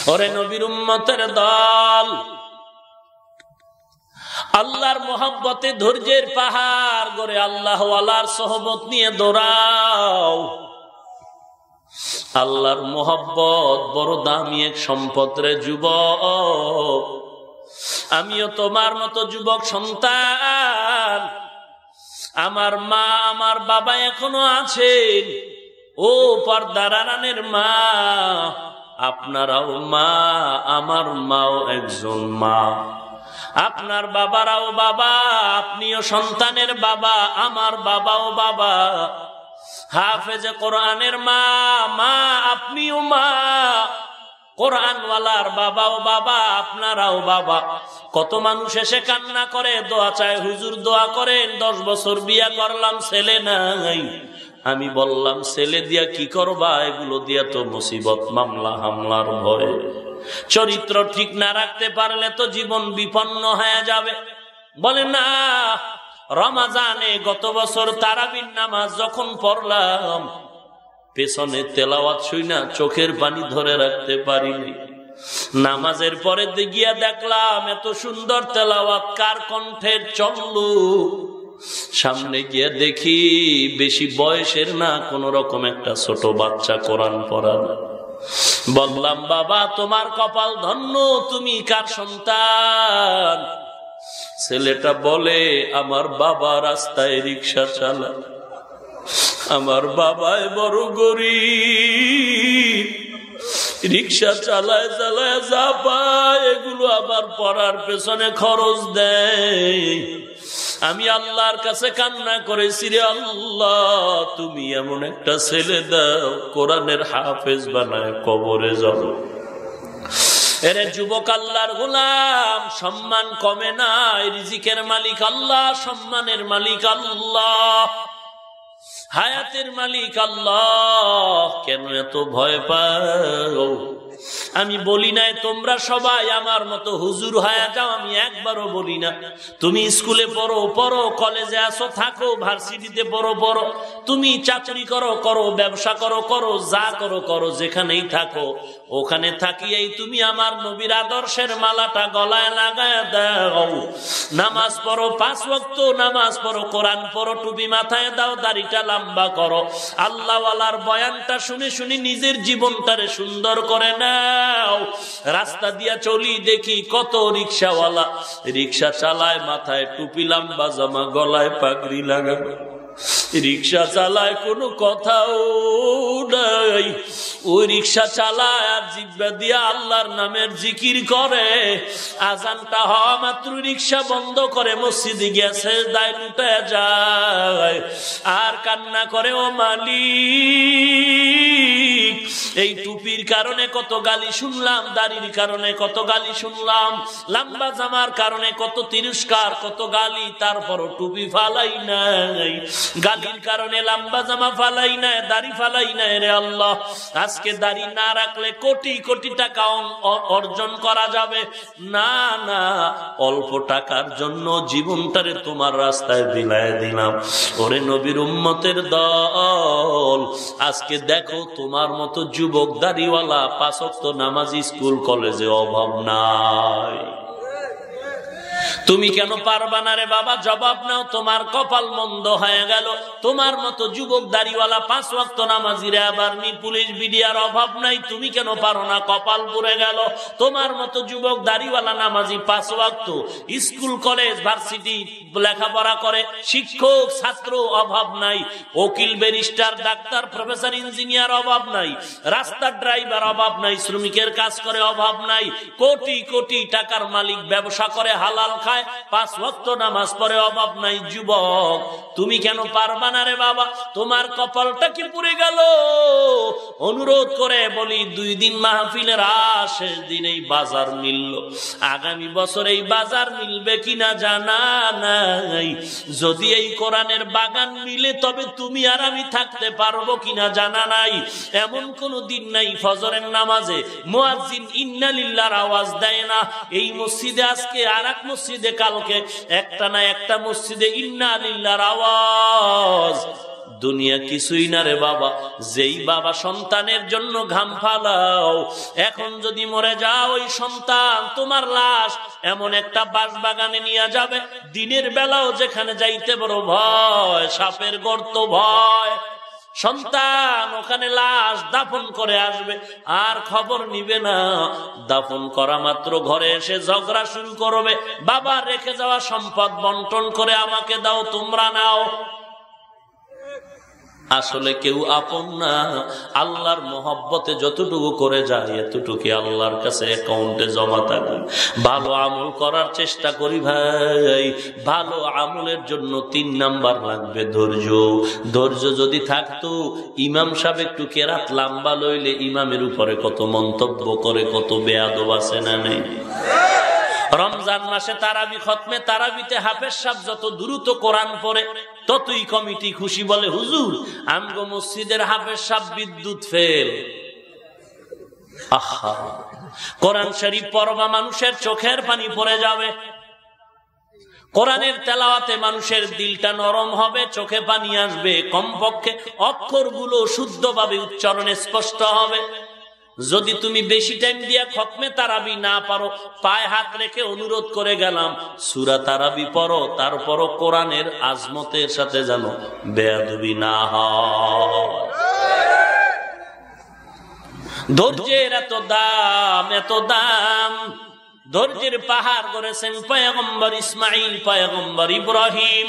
Speaker 1: ওরে নবীর উম্মতের দল। আল্লাহর মোহাব্বতে ধৈর্যের পাহাড় গড়ে আল্লাহ আল্লাহর সহবত নিয়ে দৌড়াও। আল্লাহর মোহাব্বত বড় দামি এক সম্পদ রে যুবক। আমিও তোমার মতো যুবক সন্তান। আমার মা, আমার বাবা এখনও আছেন। ও পর্দারানের মা। আপনারাও মা, আমার মাও একজন মা। আপনার বাবারাও বাবা, আপনিও সন্তানের বাবা, আমার বাবাও বাবা। হাফেজে কোরআনের মা মা আপনিও মা। কোরআনওয়ালার বাবাও বাবা, আপনারাও বাবা। কত মানুষ এসে কান্না করে, দোয়া চায়, হুজুর দোয়া করেন, দশ বছর বিয়া করলাম, ছেলে নাই। আমি বললাম, ছেলে দিয়া কি করবা? এগুলো দিয়া তো মুসিবত, মামলা, হামলার ভয়। চরিত্র ঠিক না রাখতে পারলে তো জীবন বিপন্ন হয়ে যাবে। বলে, না, রমাজানে গত বছর তারাবিন নামাজ যখন পড়লাম, পেছনে তেলাওয়াত শুই না, চোখের পানি ধরে রাখতে পারিনি। নামাজের পরে গিয়া দেখলাম, এত সুন্দর তেলাওয়াত, কার কণ্ঠের চললু? সামনে গিয়ে দেখি বেশি বয়সের না, কোন রকম একটা ছোট বাচ্চা কোরআন পড়ানো বললাম, বাবা, তোমার কপাল ধন্য, তুমি কার সন্তান? ছেলেটা বলে, আমার বাবা রাস্তায় রিক্সা চালা আমার বাবায় বড় গরিব। রিক্সা চালায় চালায়, যা পায়, এগুলো আবার পড়ার পেছনে খরচ দেয়। আমি আল্লাহর কাছে কান্না করেছি রে আল্লাহ, তুমি এমন একটা ছেলে দাও, কোরআনের হাফেজ বানায় কবরে যাব এরে যুবক আল্লাহর গোলাম, সম্মান কমে নাই, রিজিকের মালিক আল্লাহ, সম্মানের মালিক আল্লাহ। হায়াতের মালিক আল্লাহ কেন এত ভয় পাও? আমি বলি নাই, তোমরা সবাই আমার মতো হুজুর হয়ে যাও, আমি একবারও বলি না। তুমি স্কুলে পড়ো পড়ো, কলেজে আসো, থাকো, ভার্সিটিতে পড়ো পড়ো। তুমি চাকরি করো করো, ব্যবসা করো করো, যা করো করো, যেখানেই থাকো, ওখানে থাকিয়েই তুমি আমার নবীর আদর্শের মালাটা গলায় লাগায় দাও। নামাজ পড়ো, পাঁচ ভক্ত নামাজ পড়ো, কোরআন পড়ো, টুপি মাথায় দাও, দাড়িটা লম্বা করো। আল্লাহওয়ালার বয়ানটা শুনে শুনে নিজের জীবনটারে সুন্দর করে নাও। রাস্তা দিয়া চলি দেখি কত রিক্সাওয়ালা। রিক্সা চালায় মাথায় টুপি, লম্বা জামা, গলায় পাগড়ি লাগাবে রিক্সা চালায় কোনো কথাও নাই। ওই রিক্সা চালায় আর জিব্বা দিয়া আল্লাহর নামের জিকির করে। আজানটা হওয়া মাত্র রিক্সা বন্ধ করে, মসজিদে গেছে যায়। আর কান্না করে, ও মালিক এই টুপির কারণে কত গালি শুনলাম, দাড়ির কারণে কত গালি শুনলাম, লম্বা জামার কারণে কত তিরস্কার, কত গালি, তারপরও টুপি ফালাই নাই। গালির কারণে লম্বা জামা ফালাই নাই, দাড়ি ফালাই নাই রে আল্লাহ। আজকে দাড়ি না রাখলে কোটি কোটি টাকা অর্জন করা যাবে। না না, অল্প টাকার জন্য জীবনটারে তোমার রাস্তায় বিলায় দিলাম। ওরে নবীর উম্মতের দল, আজকে দেখো তোমার মতো যুব যুবক দাড়িওয়ালা পাঁচক্ত নামাজি স্কুল কলেজে অভাব নাই। তুমি কেন পারবা না রে বাবা? জবাব নাও, তোমার কপাল মন্দ হয়ে গেল। তোমার মতো যুবক দাড়িওয়ালা পাঁচ ওয়াক্ত নামাজিরে আবার নি পুলিশ বিডিয়ার অভাব নাই, তুমি কেন পারো না? কপাল পুড়ে গেল। তোমার মতো যুবক দাড়িওয়ালা নামাজি পাঁচ ওয়াক্ত স্কুল, কলেজ, ভার্সিটি লেখাপড়া করে। শিক্ষক, ছাত্র, অভাব নাই। ওকিল ব্যারিস্টার, ডাক্তার, প্রফেসর, ইঞ্জিনিয়ার অভাব নাই। রাস্তার ড্রাইভার অভাব নাই। শ্রমিকের কাজ করে অভাব নাই। কোটি কোটি টাকার মালিক ব্যবসা করে, হালাল খায়। পাঁচ ভক্ত নামাজ পরে অভাব নাই, যুবক। তুমি কেন পারবা না রে বাবা? তোমার কপালটা কি পুড়ে গেল? অনুরোধ করে বলি, দুই দিন মাহফিলের শেষ দিন এই বাজার মিলল। আগামী বছর এই বাজার মিলবে কিনা জানা নাই। যদি এই কোরআনের বাগান মিলে, তবে তুমি আর আমি থাকতে পারব কিনা জানা নাই। এমন কোন দিন নাই ফজরের নামাজে। মুয়াজ্জিন ইন্নালিল্লাহর আওয়াজ দেয় না। এই মসজিদে আজকে আর এক মসজিদে কালকে একটা না একটা মসজিদে ইন্নালিল্লাহর আওয়াজ। দুনিয়া কিছুই না রে বাবা, যেই বাবা সন্তানের জন্য ঘাম ফালাও, এখন যদি মরে যাও ওই সন্তান, তোমার লাশ এমন একটা বাস বাগানে নিয়ে যাবে, দিনের বেলাও যেখানে যাইতে বড় ভয়, সাপের গর্ত ভয় সন্তান ওখানে লাশ দাফন করে আসবে, আর খবর নিবে না। দাফন করা মাত্র ঘরে এসে ঝগড়া শুরু করবে। বাবা রেখে যাওয়া সম্পদ বন্টন করে আমাকে দাও, তোমরা নাও। আসলে কেউ আপন না। আল্লাহর মহব্বতে যতটুকু করে যায় এতটুকু আল্লাহর কাছে অ্যাকাউন্টে জমা থাকে। ভালো আমল করার চেষ্টা করি ভাই। ভালো আমলের জন্য তিন নাম্বার লাগবে ধৈর্য। ধৈর্য যদি থাকতো, ইমাম সাহেব একটু কেরাত লাম্বা লইলে ইমামের উপরে কত মন্তব্য করে, কত বেয়াদব আছে না নেই? রমজান মাসে তারাবি খতমে, তারাবিতে হাফেজ সাহ যত দ্রুত কোরআন পড়ে, ততই কমিটি খুশি বলে, হুজুর, আমগো মসজিদের হাফেজ সাহ বিদ্যুৎ ফেল। আহা, কোরআন শরীফ পরবা মানুষের চোখের পানি পড়ে যাবে। কোরআনের তেলাওয়াতে মানুষের দিলটা নরম হবে, চোখে পানি আসবে, কমপক্ষে অক্ষরগুলো শুদ্ধভাবে উচ্চারণে স্পষ্ট হবে। যদি তুমি বেশি টাইম দিয়া খতমে তারাবি না পারো, পায়ে হাত রেখে অনুরোধ করে গেলাম, সুরা তারাবি পড়ো, তারপরও কোরআনের আজমতের সাথে যেন বেয়াদবি না ধৈর্যের এত দাম এত দাম। ধৈর্যের পাহাড় করেছেন পয়গম্বর ইসমাইল, পয়গম্বর ইব্রাহিম।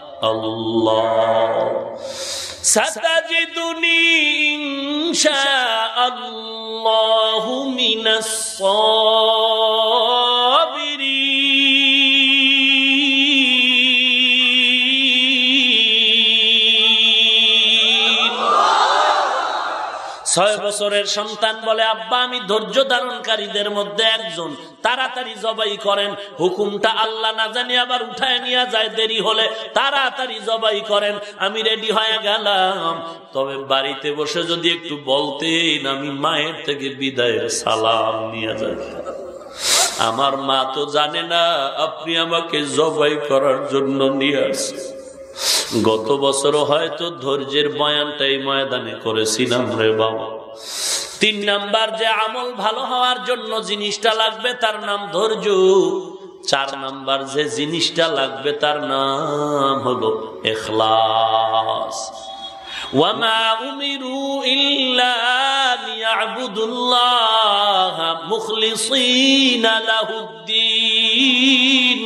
Speaker 1: الله ستجدني إن شاء الله من الصابرين ছয় বছরের সন্তান বলে, আব্বা, আমি ধৈর্য ধারণকারীদের মধ্যে একজন। তাড়াতাড়ি জবাই করেন। হুকুমটা আল্লাহ না জানি আবার উঠায় নিয়ে যায় দেরি হলে। তাড়াতাড়ি জবাই করেন। আমি রেডি হয়ে গেলাম। তবে বাড়িতে বসে যদি একটু বলতেন, আমি মায়ের থেকে বিদায়ের সালাম নিয়ে যাই আমার মা তো জানে না, আপনি আমাকে জবাই করার জন্য নিয়ে আসছেন। গত বছর হয়তো ধৈর্যের বয়ানটাই ময়দানে করেছিলাম রে বাবা তিন নাম্বার যে আমল ভালো হওয়ার জন্য জিনিসটা লাগবে তার নাম ধৈর্য চার নাম্বার যে জিনিসটা লাগবে তার নাম হলো এখলাস وما أمروا إلا ليعبدوا الله مخلصين له الدين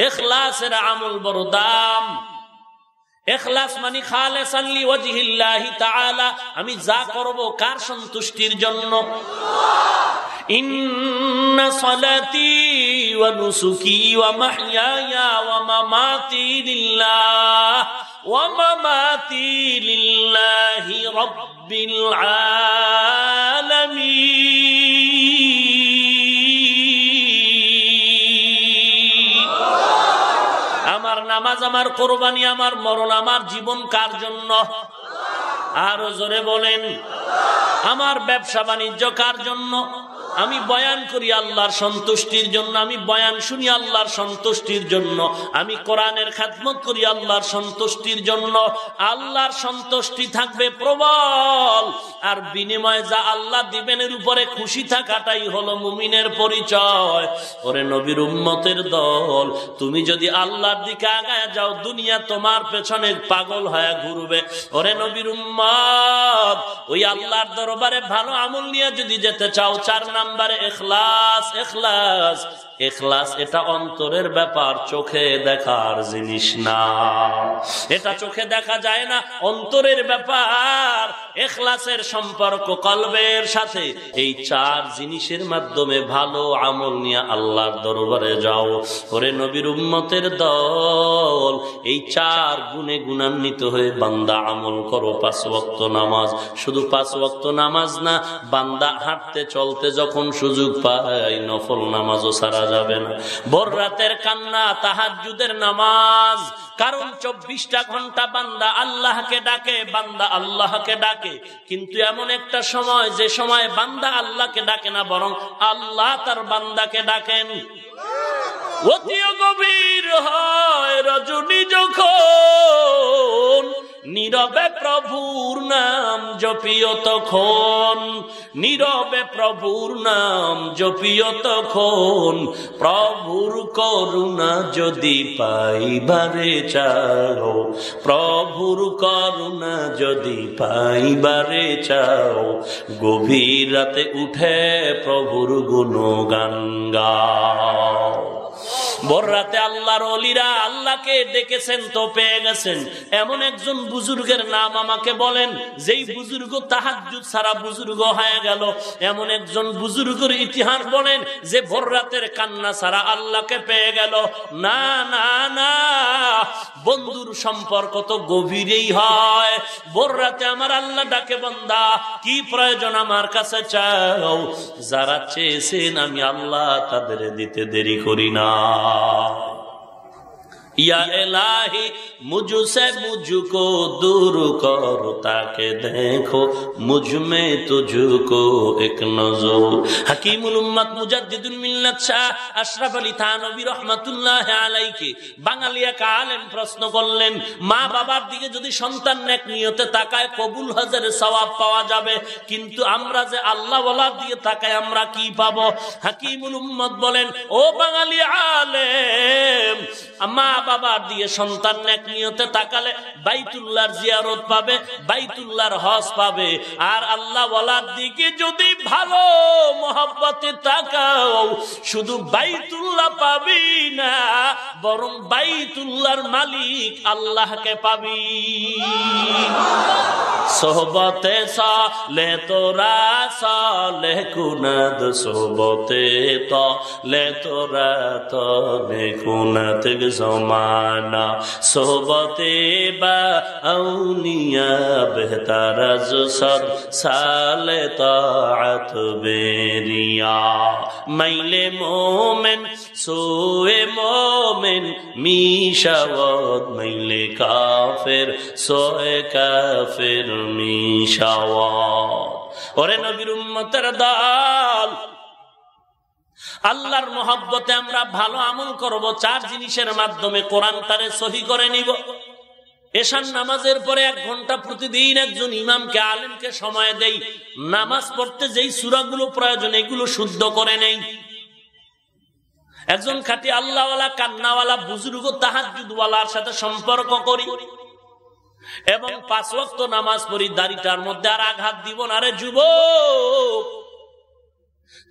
Speaker 1: এখলাসের আমল বড় দাম। এখলাস মানি খালেসানলি ওয়াজহিল্লাহি তাআলা, আমি যা করব কার সন্তুষ্টির জন্য? ইন্না আমার কোরবানি, আমার মরণ, আমার জীবন কার জন্য? আরও জোরে বলেন। আমার ব্যবসা বাণিজ্য কার জন্য? আমি বয়ান করি আল্লাহর সন্তুষ্টির জন্য, আমি বয়ান শুনি আল্লাহর সন্তুষ্টির জন্য, আমি কোরআনের খাতমত করি আল্লাহর সন্তুষ্টির জন্য। আল্লাহর সন্তুষ্টি থাকবে প্রবল, আর বিনিময়ে যা আল্লাহ দিবেনের উপরে খুশি থাকাটাই হলো মুমিনের পরিচয়। ওরে নবীর উম্মতের দল, তুমি যদি আল্লাহর দিকে আগায় যাও, দুনিয়া তোমার পেছনে পাগল হয়ে ঘুরবে। ওরে নবীর উম্মত, ওই আল্লাহর দরবারে ভালো আমল নিয়ে যদি যেতে চাও, চার নাম্বারে এখলাস এখলাস এখলাস এটা অন্তরের ব্যাপার, চোখে দেখার জিনিস না। এটা চোখে দেখা যায় না, অন্তরের ব্যাপার। এখলাসের সম্পর্ক কলবের সাথে, এই চার জিনিসের মাধ্যমে ভালো আমল নিয়ে আল্লাহর দরবারে যাও। ওরে নবীর উম্মতের দল, এই চার গুণে গুণান্বিত হয়ে বান্দা আমল করো, পাঁচ ওয়াক্ত নামাজ। শুধু পাঁচ ওয়াক্ত নামাজ না, বান্দা হাঁটতে চলতে যখন সুযোগ পায়, নফল নামাজও সারা যাবে না। ভোর রাতের কান্না তাহাজুদের নামাজ। কারণ চব্বিশটা ঘণ্টা বান্দা আল্লাহকে ডাকে, বান্দা আল্লাহকে ডাকে। কিন্তু এমন একটা সময়, যে সময় বান্দা আল্লাহকে ডাকে না, বরং আল্লাহ তার বান্দাকে ডাকেন। অতিও গভীর হয় রজনী যখন নীরবে প্রভুর নাম জপিও তখন, নীরবে প্রভুর নাম জপিও তখন, প্রভুর করুণা যদি পাইবারে চাও, প্রভুর করুণা যদি পাইবারে চাও, গভীর রাতে উঠে প্রভুর গুণগান গাও। ভোর রাতে আল্লাহর অলিরা আল্লাহকে ডেকেছেন, তো পেয়ে গেছেন। এমন একজন বুজুর্গের নাম আমাকে বলেন, যেই বুজুর্গ তাহাজুদ সারা বুজুর্গ হয়ে গেল। এমন একজন বুজুর্গের ইতিহাস বলেন, যে ভোর রাতের কান্না সারা আল্লাহকে পেয়ে গেল। না না না, বন্ধুর সম্পর্ক তো গভীরেই হয়। ভোর রাতে আমার আল্লাহ ডাকে, বন্দা, কি প্রয়োজন আমার কাছে চাও? যারা চেয়েছেন আমি আল্লাহ তাদের দিতে দেরি করি না। থানবী রহমাতুল্লাহ আলাইকে বাঙালি এক আলেম প্রশ্ন করলেন মা বাবার দিকে যদি সন্তান এক নিয়তে তাকায় কবুল হজের সওয়াব পাওয়া যাবে। কিন্তু আমরা যে আল্লাহ দিয়ে দিকে তাকায় আমরা কি পাবো? হাকিমুল উলুম্মত বলেন, ও বাঙালি আলেম, মা বাবার দিয়ে সন্তান নেক নিয়তে তাকালে বাইতুল্লাহর জিয়ারত পাবে, বাইতুল্লাহর হজ পাবে। আর আল্লাহ ওয়ালার দিকে যদি ভালো মহব্বতে তাকাও, শুধু বাইতুল্লাহ পাবি না, বরং বাইতুল্লাহর মালিক আল্লাহকে পাবি। সোহবতে সালে তোরা সালে কুনাদ, সোহবতে তলে তোরা তো লে তোরা তো লে কুনাত জমানা সোহবতে বা আউনিয়া বেহতার সদ সালে তাআত বেরিয়া। মাইলে মোমেন, সোয়ে মোমেন, মিশাওয়াত, মাইলে কাফের, সোয়ে কাফের, মিশাওয়াত। ওরে নবীর উম্মতের দল আল্লাহর মহব্বতে আমরা ভালো আমল করব, চার জিনিসের মাধ্যমে কোরআন তারে সহি করে নিব। এশান নামাজের পরে এক ঘণ্টা প্রতিদিন একজন ইমামকে, আলেমকে সময় দেই। নামাজ পড়তে যেই সুরাগুলো প্রয়োজন, এগুলো শুদ্ধ করে নেই। একজন খাটি আল্লাহওয়ালা, কান্নাওয়ালা, বুজুর্গ তাহাজুদওয়ালার সাথে সম্পর্ক করি। এবং পাঁচ নামাজ পড়ি, দাড়িটার মধ্যে আর আঘাত দিব না রে যুবক।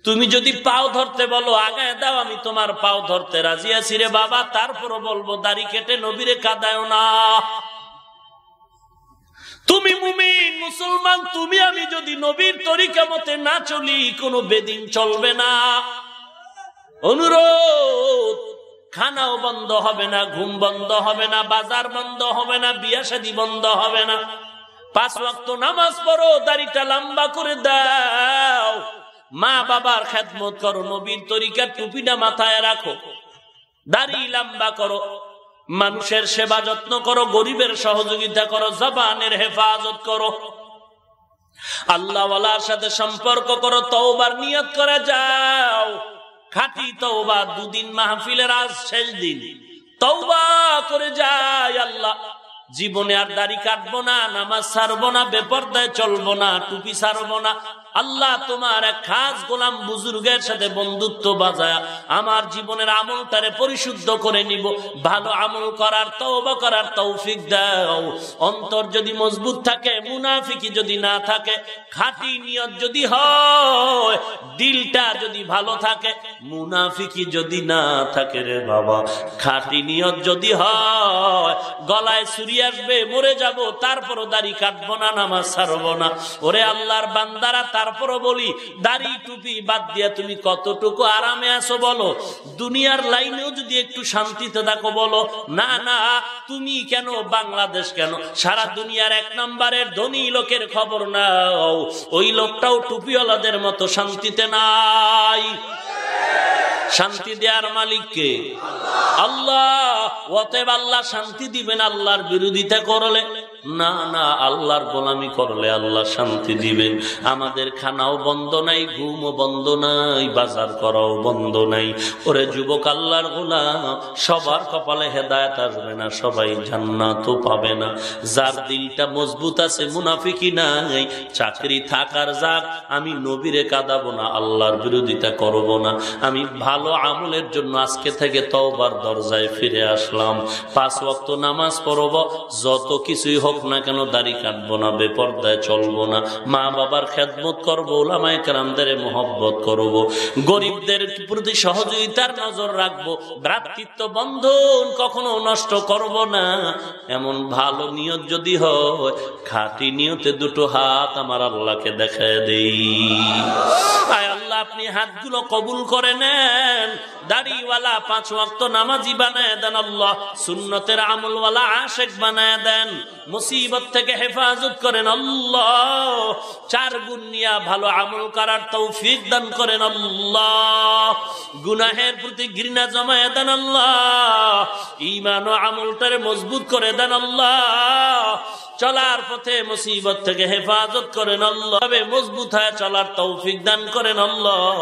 Speaker 1: তুমি যদি পাও ধরতে বলো, আগায় দাও, আমি তোমার পাও ধরতে রাজি আছি রে বাবা। তারপরও বলব, দাড়ি কেটে নবীরে কাদায় না। তুমি মুমিন, মুসলমান, তুমি আমি যদি নবীর তরিকা মতে না চলি, কোনো বেদিন চলবে না। অনুরোধ, খানাও বন্ধ হবে না, ঘুম বন্ধ হবে না, বাজার বন্ধ হবে না, বিয়া শাদী বন্ধ হবে না। পাঁচ ওয়াক্ত নামাজ পড়ো, দাড়িটা লম্বা করে দাও। মা বাবার খেদমত করো, নবীর তরিকার টুপিটা মাথায় রাখো। দাড়ি লম্বা করো, মানুষের সেবা যত্ন করো, গরিবের সহযোগিতা করো, জবানের হেফাজত করো। আল্লাহওয়ালার সাথে সম্পর্ক করো, তওবার নিয়ত করে যাও। খাটি তওবা দুদিন মাহফিলের আজ শেষ দিন। তওবা করে যায় আল্লাহ। জীবনে আর দাড়ি কাটবো না, নামাজ ছাড়বো না, বেপরদায় চলবো না, টুপি ছাড়বো না। আল্লাহ তোমার খাস গোলাম বুজুর্গের সাথে বন্ধুত্ব বাজায় আমার জীবনের আমল তারে পরিশুদ্ধ করে নিব। ভালো আমল করার, তওবা করার তৌফিক দাও। অন্তর যদি মজবুত থাকে, মুনাফিকি যদি না থাকে, খাঁটি নিয়ত যদি হয়, দিলটা যদি ভালো থাকে, মুনাফিকি যদি না থাকে রে বাবা, খাঁটি নিয়ত যদি হয়, গলায় ছুরি আসবে, মরে যাব, তারপরও দাড়ি কাটবো না, নামাজ ছাড়বো না। ওরে আল্লাহর বান্দারা তারপরও বলি, দাড়ি টুপি বাদ দিয়া তুমি কতটুকু আরামে আছো বলো? দুনিয়ার লাইনেও যদি একটু শান্তিতে থাকো বলো, না না, তুমি কেন বাংলাদেশ কেন? সারা দুনিয়ার এক নম্বরের ধনী লোকের খবর নাও। ওই লোকটাও টুপিওয়ালাদের মতো শান্তিতে নাই। শান্তি দেওয়ার মালিককে আল্লাহ। অতএব আল্লাহ শান্তি দিবেন আল্লাহর বিরোধিতা করলে। না না, আল্লাহর গোলামি করলে আল্লাহ শান্তি দিবেন আমাদের খানাও বন্ধ নাই, ঘুমও বন্ধ নাই, বাজার করাও বন্ধ নাই। ওরে যুবক আল্লাহর গোলাম, সবার কপালে হেদায়ত আসবে না, সবাই জান্নাতও পাবে না। যার দিলটা মজবুত আছে মুনাফিকি নাই, চাকরি থাকার যাক, আমি নবীরে কাঁদাবো না, আল্লাহর বিরোধিতা করব না। আমি ভালো আমলের জন্য আজকে থেকে তওবার দরজায় ফিরে আসলাম। পাঁচ ওয়াক্ত নামাজ পড়ব, যত কিছুই হোক না কেন দাড়ি কাটবো না, বেপর্দায় চলবো না। মা বাবার খেদমত করব ওলামায় কেরামদের মহব্বত করব। গরিবদের প্রতি সহযোগিতার নজর রাখব। ভ্রাতৃত্ব বন্ধন কখনো নষ্ট করব না। এমন ভালো নিয়ত যদি হয়, খাঁটি নিয়তে দুটো হাত আমার আল্লাহকে দেখায় দেই। আপনি হাতগুলো কবুল করে নেন। দাড়িওয়ালা পাঁচ ওয়াক্ত নামাজি বানায় দেন আল্লাহ, সুন্নতের আমলওয়ালা আশেক বানায় দেন। মুসিবত থেকে হেফাজত করেন আল্লাহ। চার গুণ নিয়া ভালো আমল করার তৌফিক দান করেন আল্লাহ। গুনাহের প্রতি ঘৃণা জমায় দেন আল্লাহ। ইমান ও আমলটারে মজবুত করে দেন আল্লাহ। চলার পথে মুসিবত থেকে হেফাজত করেন আল্লাহ। মজবুত হয়ে চলার তৌফিক দান করেন আল্লাহ।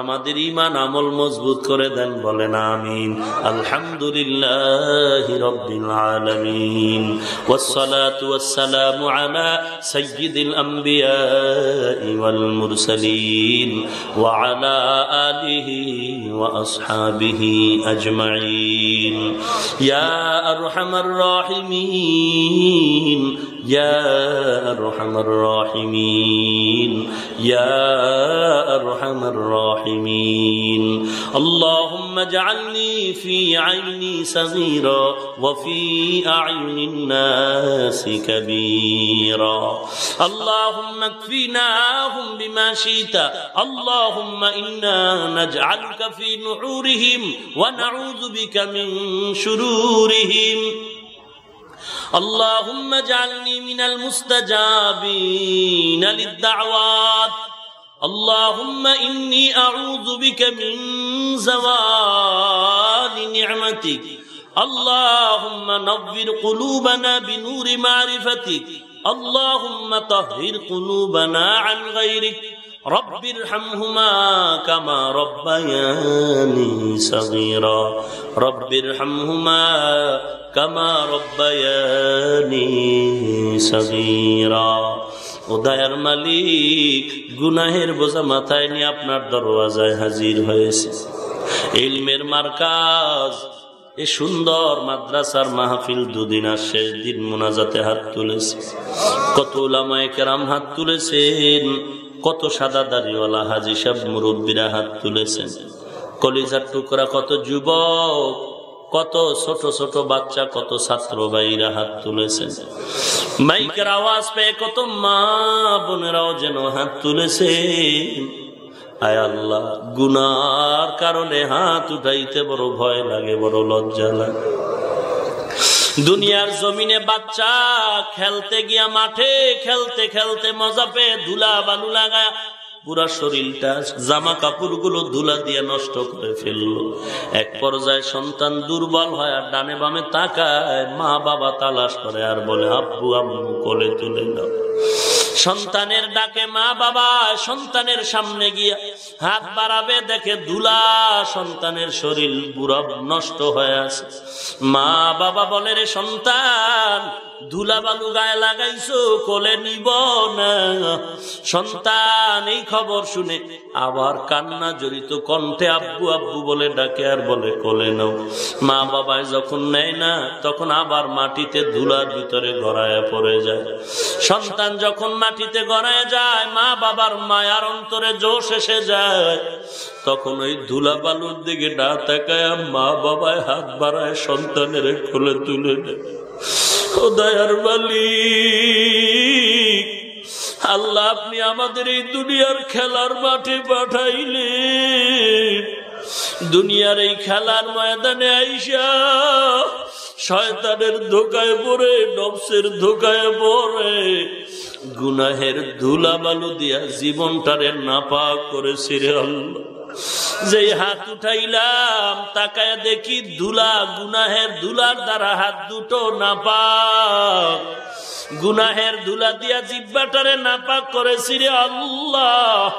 Speaker 1: আমাদের ইমান আমল মজবুত করে দেন বলেন আমিন আলহামদুলিল্লাহ রব্বিল আলামিন والصلاه والسلام على سيد الانبياء والمرسلين وعلى اله واصحابه اجمعين يا ارحم الراحمين يا أرحم الراحمين يا أرحم الراحمين. اللهم اجعلني في عيني صغيرا وفي أعين الناس كبيرا. اللهم اكفناهم بما شئت اللهم إنا نجعلك في نحورهم ونعوذ بك من شرورهم. اللهم اجعلني من المستجابين للدعوات. اللهم إني أعوذ بك من زوال نعمتك. اللهم نور قلوبنا بنور معرفتك. اللهم طهر قلوبنا عن غيرك. উদয়ের হামহুমা কামা হামহুমা মালিক, গুনাহের বোঝা মাথায় নিয়ে আপনার দরওয়াজায় হাজির হয়েছে। ইলমের মার্কাজ, এ সুন্দর মাদ্রাসার মাহফিল দুদিন আর শেষ দিন মোনাজাতে হাত তুলেছে। কত ওলামায় কেরাম হাত তুলেছেন কত সাদা দাড়িওয়ালা হাজি সাহ মুরব্বীরা হাত তুলেছেন। কলিজার টুকরা কত যুবক, কত ছোট ছোট বাচ্চা, কত ছাত্র ভাইরা হাত তুলেছেন। মাইকের আওয়াজ পেয়ে কত মা বোনেরাও যেন হাত তুলেছে আয় আল্লাহ, গুনার কারণে হাত উঠাইতে বড় ভয় লাগে, বড় লজ্জা লাগে। দুনিয়ার জমিনে বাচ্চা খেলতে গিয়া মাঠে খেলতে খেলতে মজা পেয়ে ধুলা বালু লাগা পুরা শরীরটা জামা কাপড়গুলো ধুলা দিয়ে নষ্ট করে ফেলল। এক পর্যায়ে সন্তান দুর্বল হয় আর ডানে বামে তাকায়, মা বাবা তালাশ করে আর বলে, আব্বু আব্বু কোলে তুলে নাও সন্তানের ডাকে মা বাবা, সন্তানের সামনে গিয়া হাত বাড়াবে, দেখে ধুলা সন্তানের শরীর বুড়া নষ্ট হয়ে আছে। মা বাবা বলে, রে সন্তান ধুলা বালু গায়ে লাগাইছো, কোলে নিব না। সন্তান, এই খবর শুনে আবার কান্না জড়িত কণ্ঠে আব্বু আব্বু বলে, ডাকে আর বলে, কোলে নাও। মা বাবায় যখন নেয় না, তখন আবার মাটিতে ধুলার ভিতরে গড়ায় পড়ে যায়। সন্তান যখন মাটিতে গড়ায় যায়, মা বাবার মায়ার অন্তরে জোশ এসে যায়। তখন ওই ধুলা বালুর দিকে না তাকায় মা বাবায় হাত বাড়ায় সন্তানের খুলে তুলে নেয় ও দয়ার মালিক, আল্লাহ আপনি আমাদের এই দুনিয়ার খেলার মাঠে পাঠাইলেন। দুনিয়ার এই খেলার ময়দানে আইসা শয়তানের ধোকায় পড়ে, নবসের ধোকায় পড়ে। গুনাহের ধুলা বালু দিয়া জীবনটারে নাপা করেছে রে আল্লাহ। যে হাত উঠাইলাম, তাকায় দেখি ধুলা, গুনাহের ধুলার দ্বারা হাত দুটো নাপাক। গুনাহের ধুলা দিয়া জিব্বাটারে নাপাক করেছি রে আল্লাহ।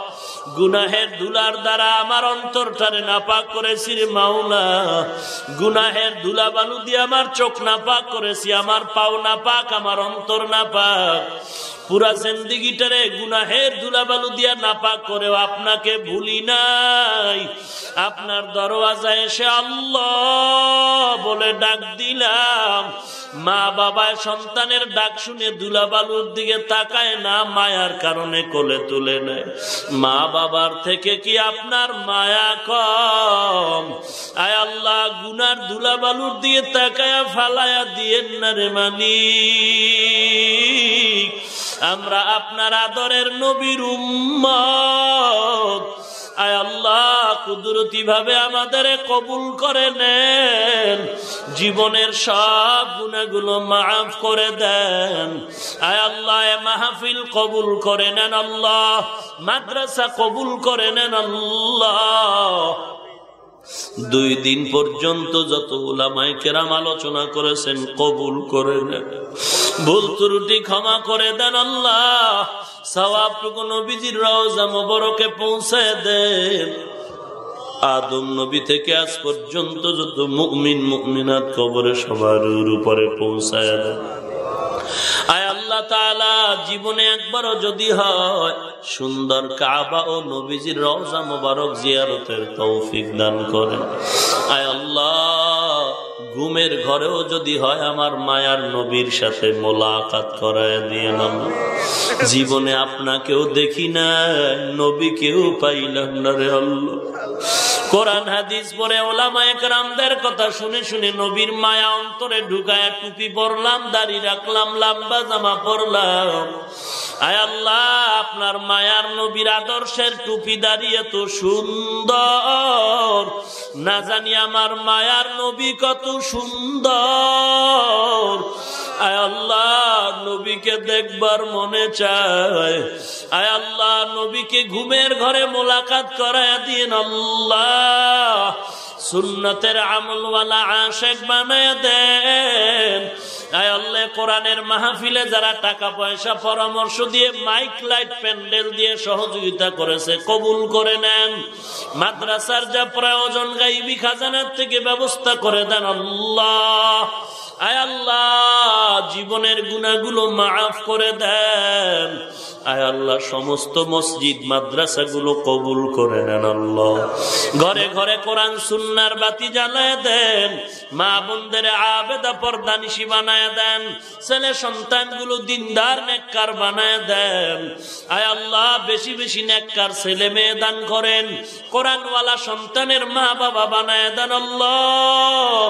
Speaker 1: গুনাহের ধুলার দ্বারা আমার অন্তরটারে নাপাক করেছি রে মাওলা। গুনাহের ধুলা বালু দিয়ে আমার চোখ নাপাক করেছি, আমার পাও নাপাক, আমার অন্তর নাপাক। পুরা জিন্দিগিটারে গুনাহের ধুলাবালু দিয়া নাপাক করেও আপনাকে ভুলি নাই। আপনার দরওয়াজা এসে আল্লাহ বলে ডাক দিলাম। মা বাবায় সন্তানের ডাক শুনে দুলাবালুর দিকে তাকায় না, মায়ার কারণে কোলে তুলে নেয়। মা বাবার থেকে কি আপনার মায়া কম? আয় আল্লাহ, গুনার ধুলাবালুর দিয়ে তাকায়া ফালায়া দিয়েন না রে মানি আমরা আপনার আদরের নবীর উম্মত। আয় আল্লাহ, কুদরতি ভাবে আমাদের কবুল করে নেন। জীবনের সব গুণাগুলো মাফ করে দেন। আয় আল্লাহ মাহফিল কবুল করে নেন আল্লাহ। মাদ্রাসা কবুল করে নেন আল্লাহ। দুই দিন পর্যন্ত যত ওলামাই কেরাম আলোচনা করেছেন, কবুল করে নেন। ভুল ত্রুটি ক্ষমা করে দেন আল্লাহ। পৌঁছে দেন। আদম নবী থেকে আজ পর্যন্ত যত মুকমিন মুকমিনাত কবরে সবার উপরে পৌঁছায় দেন। আয় আল্লাহ জীবনে একবারও যদি হয়, সুন্দর কাবা ও নবীজির রওজা মোবারক জিয়ারতের তৌফিক দান করেন। আয় আল্লাহ, ঘুমের ঘরেও যদি হয়, আমার মায়ার নবীর সাথে মোলাকাত করায় দিয়ে নাম জীবনে আপনাকেও দেখি না নবীকেও পাইলাম না রে আল্লাহ। কোরআন হাদিস পরে ওলামা একরামদের কথা শুনে শুনে নবীর মায়া অন্তরে ঢুকায় টুপি পরলাম, দাড়ি রাখলাম, লাম্বা জামা পরলাম। আয় আল্লাহ, আপনার মায়ার নবীর আদর্শের টুপি দাঁড়িয়ে তো সুন্দর। না জানি আমার মায়ার নবী কত সুন্দর। আয় আল্লাহ নবীকে দেখবার মনে চায়। আয় আল্লাহ নবীকে ঘুমের ঘরে মোলাকাত করায় দিন আল্লাহ। সুন্নতের আমলওয়ালা আশেক বানায় দেন। কোরআনের মাহফিলে যারা টাকা পয়সা পরামর্শ দিয়ে মাইক, লাইট, প্যান্ডেল দিয়ে সহযোগিতা করেছে, কবুল করে নেন। মাদ্রাসার যা প্রয়োজন, গাইবি খাজানার থেকে ব্যবস্থা করে দেন আল্লাহ। আয় আল্লাহ, জীবনের গুণাগুলো মাফ করে দেন। আয় আল্লাহ, সমস্ত মসজিদ মাদ্রাসা গুলো কবুল করে নেন আল্লাহ। ঘরে ঘরে কোরআন সুন্নার বাতি জ্বালায় দেন, মা বোনদের আবেদা পর্দানিশি বানায় দেন, ছেলে সন্তানগুলো দিনদার নেককার বানায় দেন। আয় আল্লাহ, বেশি বেশি নেককার ছেলে মেয়ে দান করেন, কোরআনওয়ালা সন্তানের মা বাবা বানায় দেন আল্লাহ।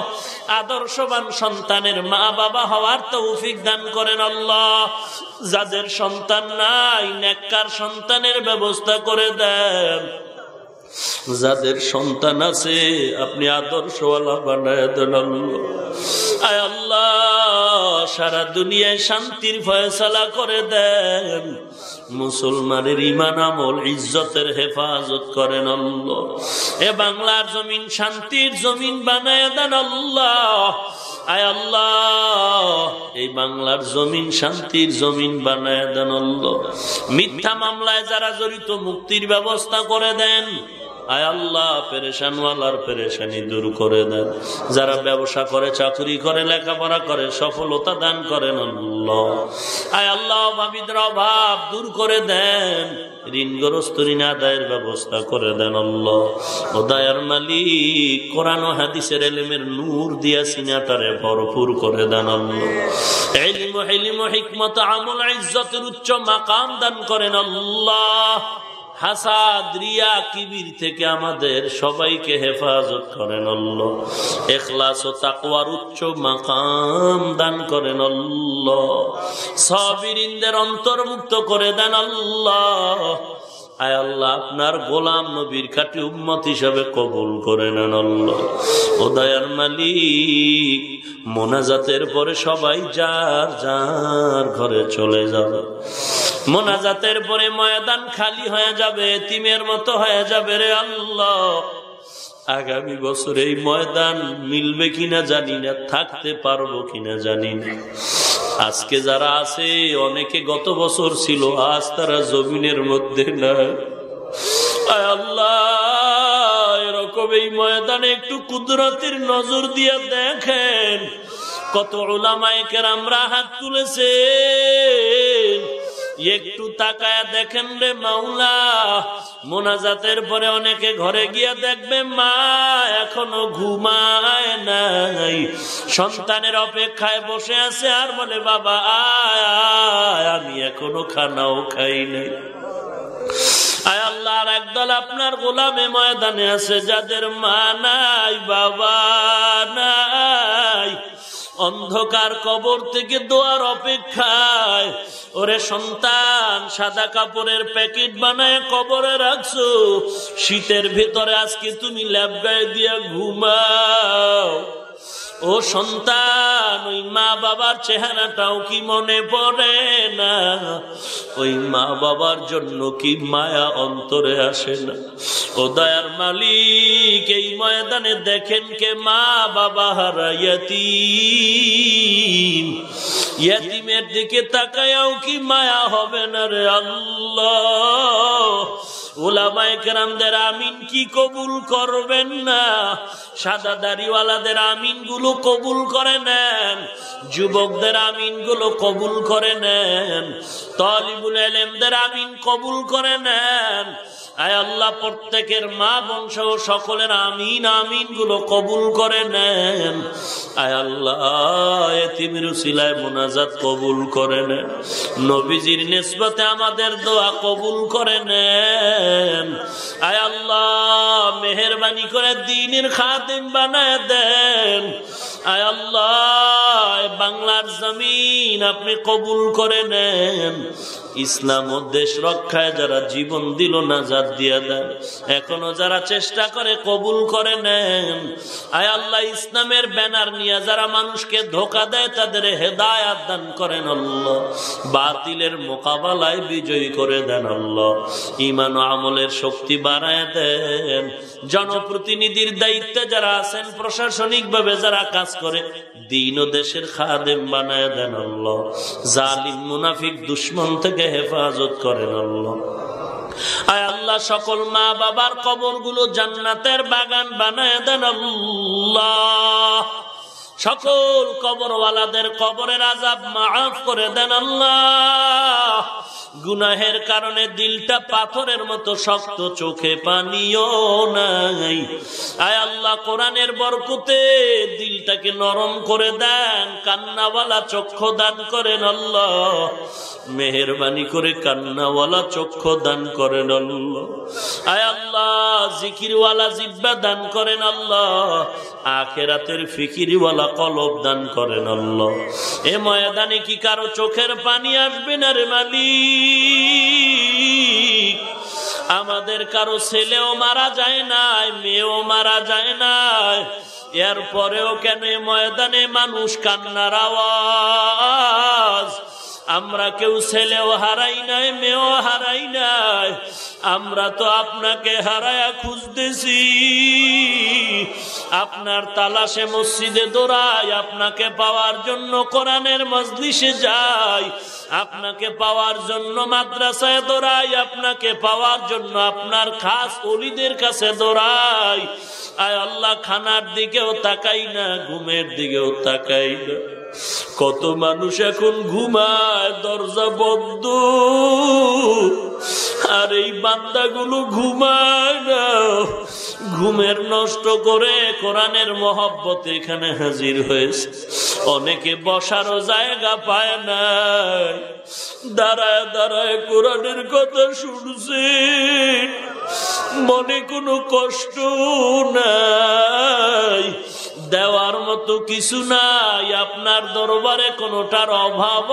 Speaker 1: আদর্শবান সন্তানের মা বাবা হওয়ার তৌফিক দান করেন আল্লাহ। যাদের সন্তান নাই, নেককার সন্তানের ব্যবস্থা করে দেন। যাদের সন্তান আছে, আপনি আদর্শওয়ালা বানায় দেন সারা দুনিয়ায় শান্তির ফয়সালা করে দেন। মুসলমানের ইমান আমল, ইজ্জতের হেফাজত করেন আল্লাহ। এ বাংলার জমিন, শান্তির জমিন বানায় দেন আল্লাহ। আয় আল্লাহ, এই বাংলার জমিন, শান্তির জমিন বানায় দেন আল্লাহ। মিথ্যা মামলায় যারা জড়িত, মুক্তির ব্যবস্থা করে দেন। আয় আল্লাহ, পেরেশানওয়ালার পেরেশানি দূর করে দেন। যারা ব্যবসা করে, চাকরি করে, লেখাপড়া করে, সফলতা দান করেন আল্লাহ। আয় আল্লাহ ভাবিদের অভাব দূর করে দেন। ঋণগ্রস্ত ঋণ আদায়ের ব্যবস্থা করে দেন আল্লাহ। মালিক, কোরআন হাদিসের এলেমের নূর দিয়া সিনাটারে ভরপুর করে দেন আল্লাহ। এলিম হেলিম হিকমত, আমল ইজ্জতের উচ্চ মাকাম দান করেন আল্লাহ। হাসাদ, রিয়া, কিবির থেকে আমাদের সবাইকে হেফাজত করেন আল্লাহ। এখলাস ও তাকওয়ার উচ্চ মাকাম দান করেন আল্লাহ। সবিরিনদের অন্তর্মুক্ত করে দেন আল্লাহ। আয় আল্লাহ, আপনার গোলাম নবীর খাটি উম্মত হিসাবে কবুল করে নেন আল্লাহ। ও দয়ার মালিক, মোনাজাতের পরে সবাই যার যার ঘরে চলে যাবে। মোনাজাতের পরে ময়দান খালি হয়ে যাবে, তিমের মতো হয়ে যাবে রে আল্লাহ। আগামী বছর এই ময়দান মিলবে কিনা জানি না, থাকতে পারব কিনা জানি না। আজকে যারা আছে, অনেকে গত বছর ছিল, আজ তারা জমিনের মধ্যে না আল্লাহ, এরকম এই ময়দানে একটু কুদরতের নজর দিয়ে দেখেন। কত ওলামায়কের আমরা হাত তুলেছে। একটু তাকায় দেখেন রে মাওলা। মোনাজাতের পরে অনেকে ঘরে গিয়া দেখবে, মা এখনও ঘুমায় নাই। সন্তানের অপেক্ষায় বসে আছে আর বলে, বাবা, আয় আমি এখনও খানাও খাই নাই। আল্লাহর একদল আপনার গোলামে ময়দানে আছে, যাদের মা নাই, বাবা নাই। অন্ধকার কবর থেকে দোয়ার অপেক্ষায়, ওরে সন্তান, সাদা কাপড়ের প্যাকেট বানায় কবরে রাখছো। শীতের ভেতরে আজকে তুমি ল্যাব গায়ে দিয়া ঘুমাও। ও সন্তান, ওই মা বাবার চেহারাটাও কি মনে পড়ে না? ওই মা বাবার জন্য কি মায়া অন্তরে আসে না? ও দয়ার মালিক, এই ময়দানে দেখেন কে মা বাবা হারাইয়াতি ইয়াতিমের দিকে তাকায়াও কি মায়া হবে না রে আল্লাহ? ওলামায় আমিন কি কবুল করবেন না? সাদা দাড়িওয়ালাদের আমিনগুলো কবুল করে নেন। যুবকদের আমিনগুলো কবুল করে নেন। তলিবুল এলেমদের আমিন কবুল করে নেন। আয় আল্লাহ, প্রত্যেকের মা বংশ সকলের আমিন আমিনগুলো কবুল করে নেন। আয় আল্লাহ এতিমির সিলায় মোনাজাত কবুল করে নেন। নবীজির নেসবতে আমাদের দোয়া কবুল করে নেন। আয় আল্লাহ, মেহরবানি করে দিনের খাদিম বানায় দেন। আয় আল্লাহ বাংলার জমিন আপনি কবুল করে নেন। ইসলাম ও দেশ রক্ষায় যারা জীবন দিল না যার দিয়ে দেন। এখনও যারা চেষ্টা করে, কবুল করে নেন। আয় আল্লাহ, ইসলামের ব্যানার নিয়ে যারা মানুষকে ধোকা দেয়, তাদের হেদায়াত দান করেন আল্লাহ। বাতিলের মোকাবেলায় বিজয়ী করে দেন আল্লাহ। ইমান আমলের শক্তি বাড়ায় দেন। জনপ্রতিনিধির দায়িত্বে যারা আছেন প্রশাসনিক ভাবে যারা কাজ করে দিন ও দেশের খাদেম বানায় দেন জালিম, মুনাফিক, দুশ্মন থেকে হেফাজত করেন আল্লাহ। আয় আল্লাহ, সকল মা বাবার কবরগুলো জান্নাতের বাগান বানায় দেন আল্লাহ। সকল কবরওয়ালাদের কবরের আজাব মাফ করে দেন আল্লাহ। গুনাহের কারণে দিলটা পাথরের মতো শক্ত, চোখে পানিও নাই। আয় আল্লাহ, কোরআনের বরকুতে দিলটাকে নরম করে দেন, কান্নাওয়ালা চক্ষু দান করেন আল্লাহ। মেহরবানি করে কান্নাওয়ালা চক্ষু দান করেন আল্লাহ। আয় আল্লাহ, জিকিরওয়ালা জিব্বা দান করেন আল্লাহ। আখেরাতের ফিকিরিওয়ালা কলব দান করেন আল্লাহ। এ ময়দানে কি কারও চোখের পানি আসবে না রে মালিক? আমাদের কারও ছেলেও মারা যায় নাই, মেয়েও মারা যায় নাই। এরপরেও কেন ময়দানে মানুষ কান্নার আওয়াজ? আমরা কেউ ছেলেও হারাই নাই, মেয়েও হারাই নাই। আমরা তো আপনাকে হারায়া খুঁজতেছি। আপনার তালাশে মসজিদে দৌড়াই, আপনাকে পাওয়ার জন্য কোরআনের মজলিসে যাই, আপনাকে পাওয়ার জন্য মাদ্রাসায় দৌড়াই, আপনাকে পাওয়ার জন্য আপনার খাস অলিদের কাছে দৌড়াই। আয় আল্লাহ, খানার দিকেও তাকাই না, ঘুমের দিকেও তাকাই না। কত মানুষ এখন ঘুমায়, দরজা বন্ধ। আর এই বান্দাগুলো ঘুমায় না। ঘুমের নষ্ট করে কোরআনের মহব্বত এখানে হাজির হয়েছে। অনেকে বসারও জায়গা পায় নাই। দাঁড়ায় দাঁড়ায় কোরআনের কথা শুনছে। মনে কোনো কষ্ট নাই। দেওয়ার মতো কিছু নাই, আপনার দরবারে কোনোটার অভাব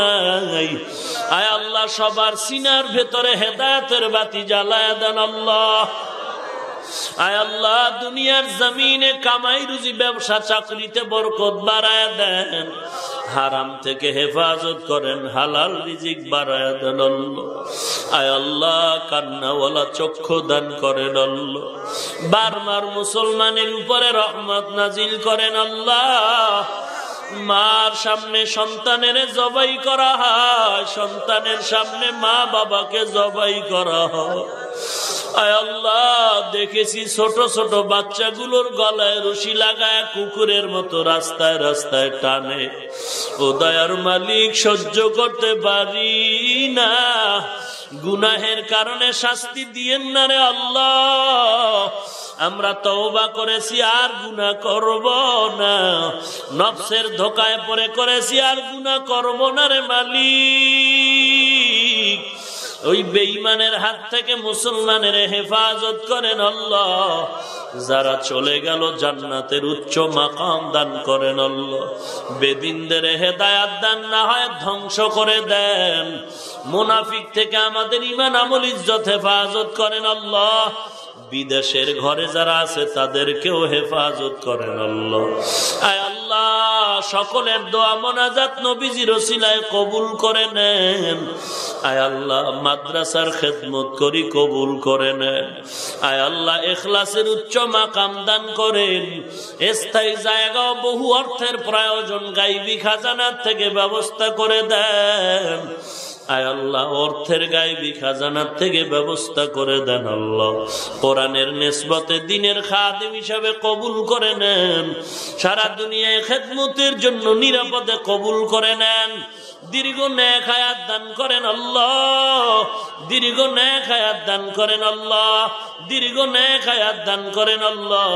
Speaker 1: নাই। আয় আল্লাহ, সবার সিনার ভেতরে হেদায়তের বাতি জ্বালায় দেন আল্লাহ। আল্লাহ, দুনিয়ার জমিনে কামাই রুজি ব্যবসা চাকরিতে বরকত বাড়ায় দেন। হারাম থেকে হেফাজত করেন, হালাল রিজিক বাড়ায় দেন আয় আল্লাহ, কান্নাওয়ালা চক্ষু দান করেন আল্লাহ। বারবার মুসলমানের উপরে রহমত নাজিল করেন আল্লাহ। মার সামনে সন্তানের জবাই করা হয়, সন্তানের সামনে মা বাবাকে জবাই করা হয়। আল্লাহ, দেখেছি ছোট ছোট বাচ্চাগুলোর গলায় রশি লাগায়, কুকুরের মতো রাস্তায় রাস্তায় টানে। ও দয়ার মালিক, সহ্য করতে পারি না। গুনাহের কারণে শাস্তি দিয়েন না রে আল্লাহ। আমরা তওবা করেছি, আর গুনা করব না। নফসের ধোকায় পরে করেছি, আর গুনা করব না রে মালিক। ওই বেইমানের হাত থেকে মুসলমানের হেফাজত করেন আল্লাহ। যারা চলে গেল জান্নাতের উচ্চ মাকাম দান করেন আল্লাহ। বেদিনদের হেদায়াত দান না হয় ধ্বংস করে দেন। মুনাফিক থেকে আমাদের ইমান আমল, ইজ্জত হেফাজত করেন আল্লাহ। বিদেশের ঘরে যারা আছে তাদেরকেও হেফাজত করেন আল্লাহ। আয় আল্লাহ সকলের দোয়া মনাজাত নবীজির ওসিলায় কবুল করে নেন। আয় আল্লাহ, মাদ্রাসার খেদমত করি কবুল করে নেন। আয় আল্লাহ, এখলাসের উচ্চ মাকাম দান করেন। স্থায়ী জায়গা বহু অর্থের প্রয়োজন, গাইবি খাজানার থেকে ব্যবস্থা করে দেন। আয় আল্লাহ, অর্থের গাইবি খাজানার থেকে ব্যবস্থা করে দেন আল্লাহ। কোরআনের নেসবতে দিনের খাদিম হিসাবে কবুল করে নেন। সারা দুনিয়ায় খেদমতের জন্য নিরাপদে কবুল করে নেন। দীর্ঘ ন্যাক হায়াত দান করেন আল্লাহ। দীর্ঘ ন্যাক হায়াত দান করেন আল্লাহ। দীর্ঘ ন্যাক হায়াত দান করেন আল্লাহ।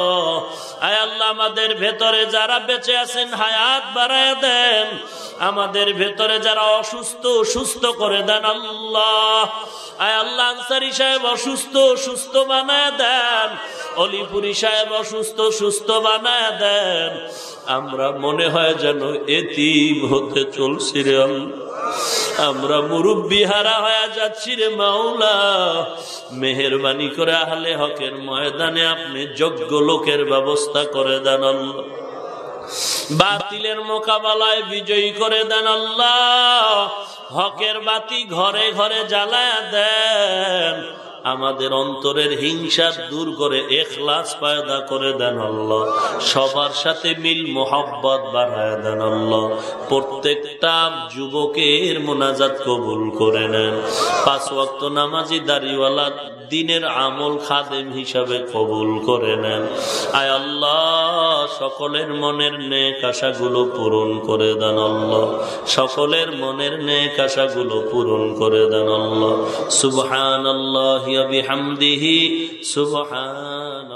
Speaker 1: আয় আল্লাহ, আমাদের ভেতরে যারা বেঁচে আছেন, হায়াত বাড়ায় দেন। আমাদের ভেতরে যারা অসুস্থ, সুস্থ করে দেন আল্লাহ। আয় আল্লাহ, আনসারি সাহেব অসুস্থ, সুস্থ বানায় দেন। অলিপুরি সাহেব অসুস্থ, সুস্থ বানায় দেন। আমরা মনে হয় যেন এতিম হতে চলছি রে আমরা মুরব্বী হারা হয়ে যাচ্ছি রে মাওলা। মেহরবানি করে আহলে হকের ময়দানে আপনি যোগ্য লোকের ব্যবস্থা করে দেন বাতিলের মোকাবেলায় বিজয়ী করে দেন আল্লাহ। হকের বাতি ঘরে ঘরে জ্বালায় দেন। আমাদের অন্তরের হিংসা দূর করে, এখলাস পায়দা করে দেন আল্লাহ। সবার সাথে মিল, মোহাব্বত বাড়ায় দেন আল্লাহ। প্রত্যেকটা যুবকের মোনাজাত কবুল করে নেন। পাঁচ ওয়াক্ত নামাজি দাড়িওয়ালা দিনের আমল খাদেম হিসাবে কবুল করে নেন। আয় আল্লাহ, সকলের মনের নেক আশাগুলো পূরণ করে দেন আল্লাহ। সকলের মনের নেক আশাগুলো পূরণ করে দেন আল্লাহ। সুবহান আল্লাহ বিহামদিহি সুবহান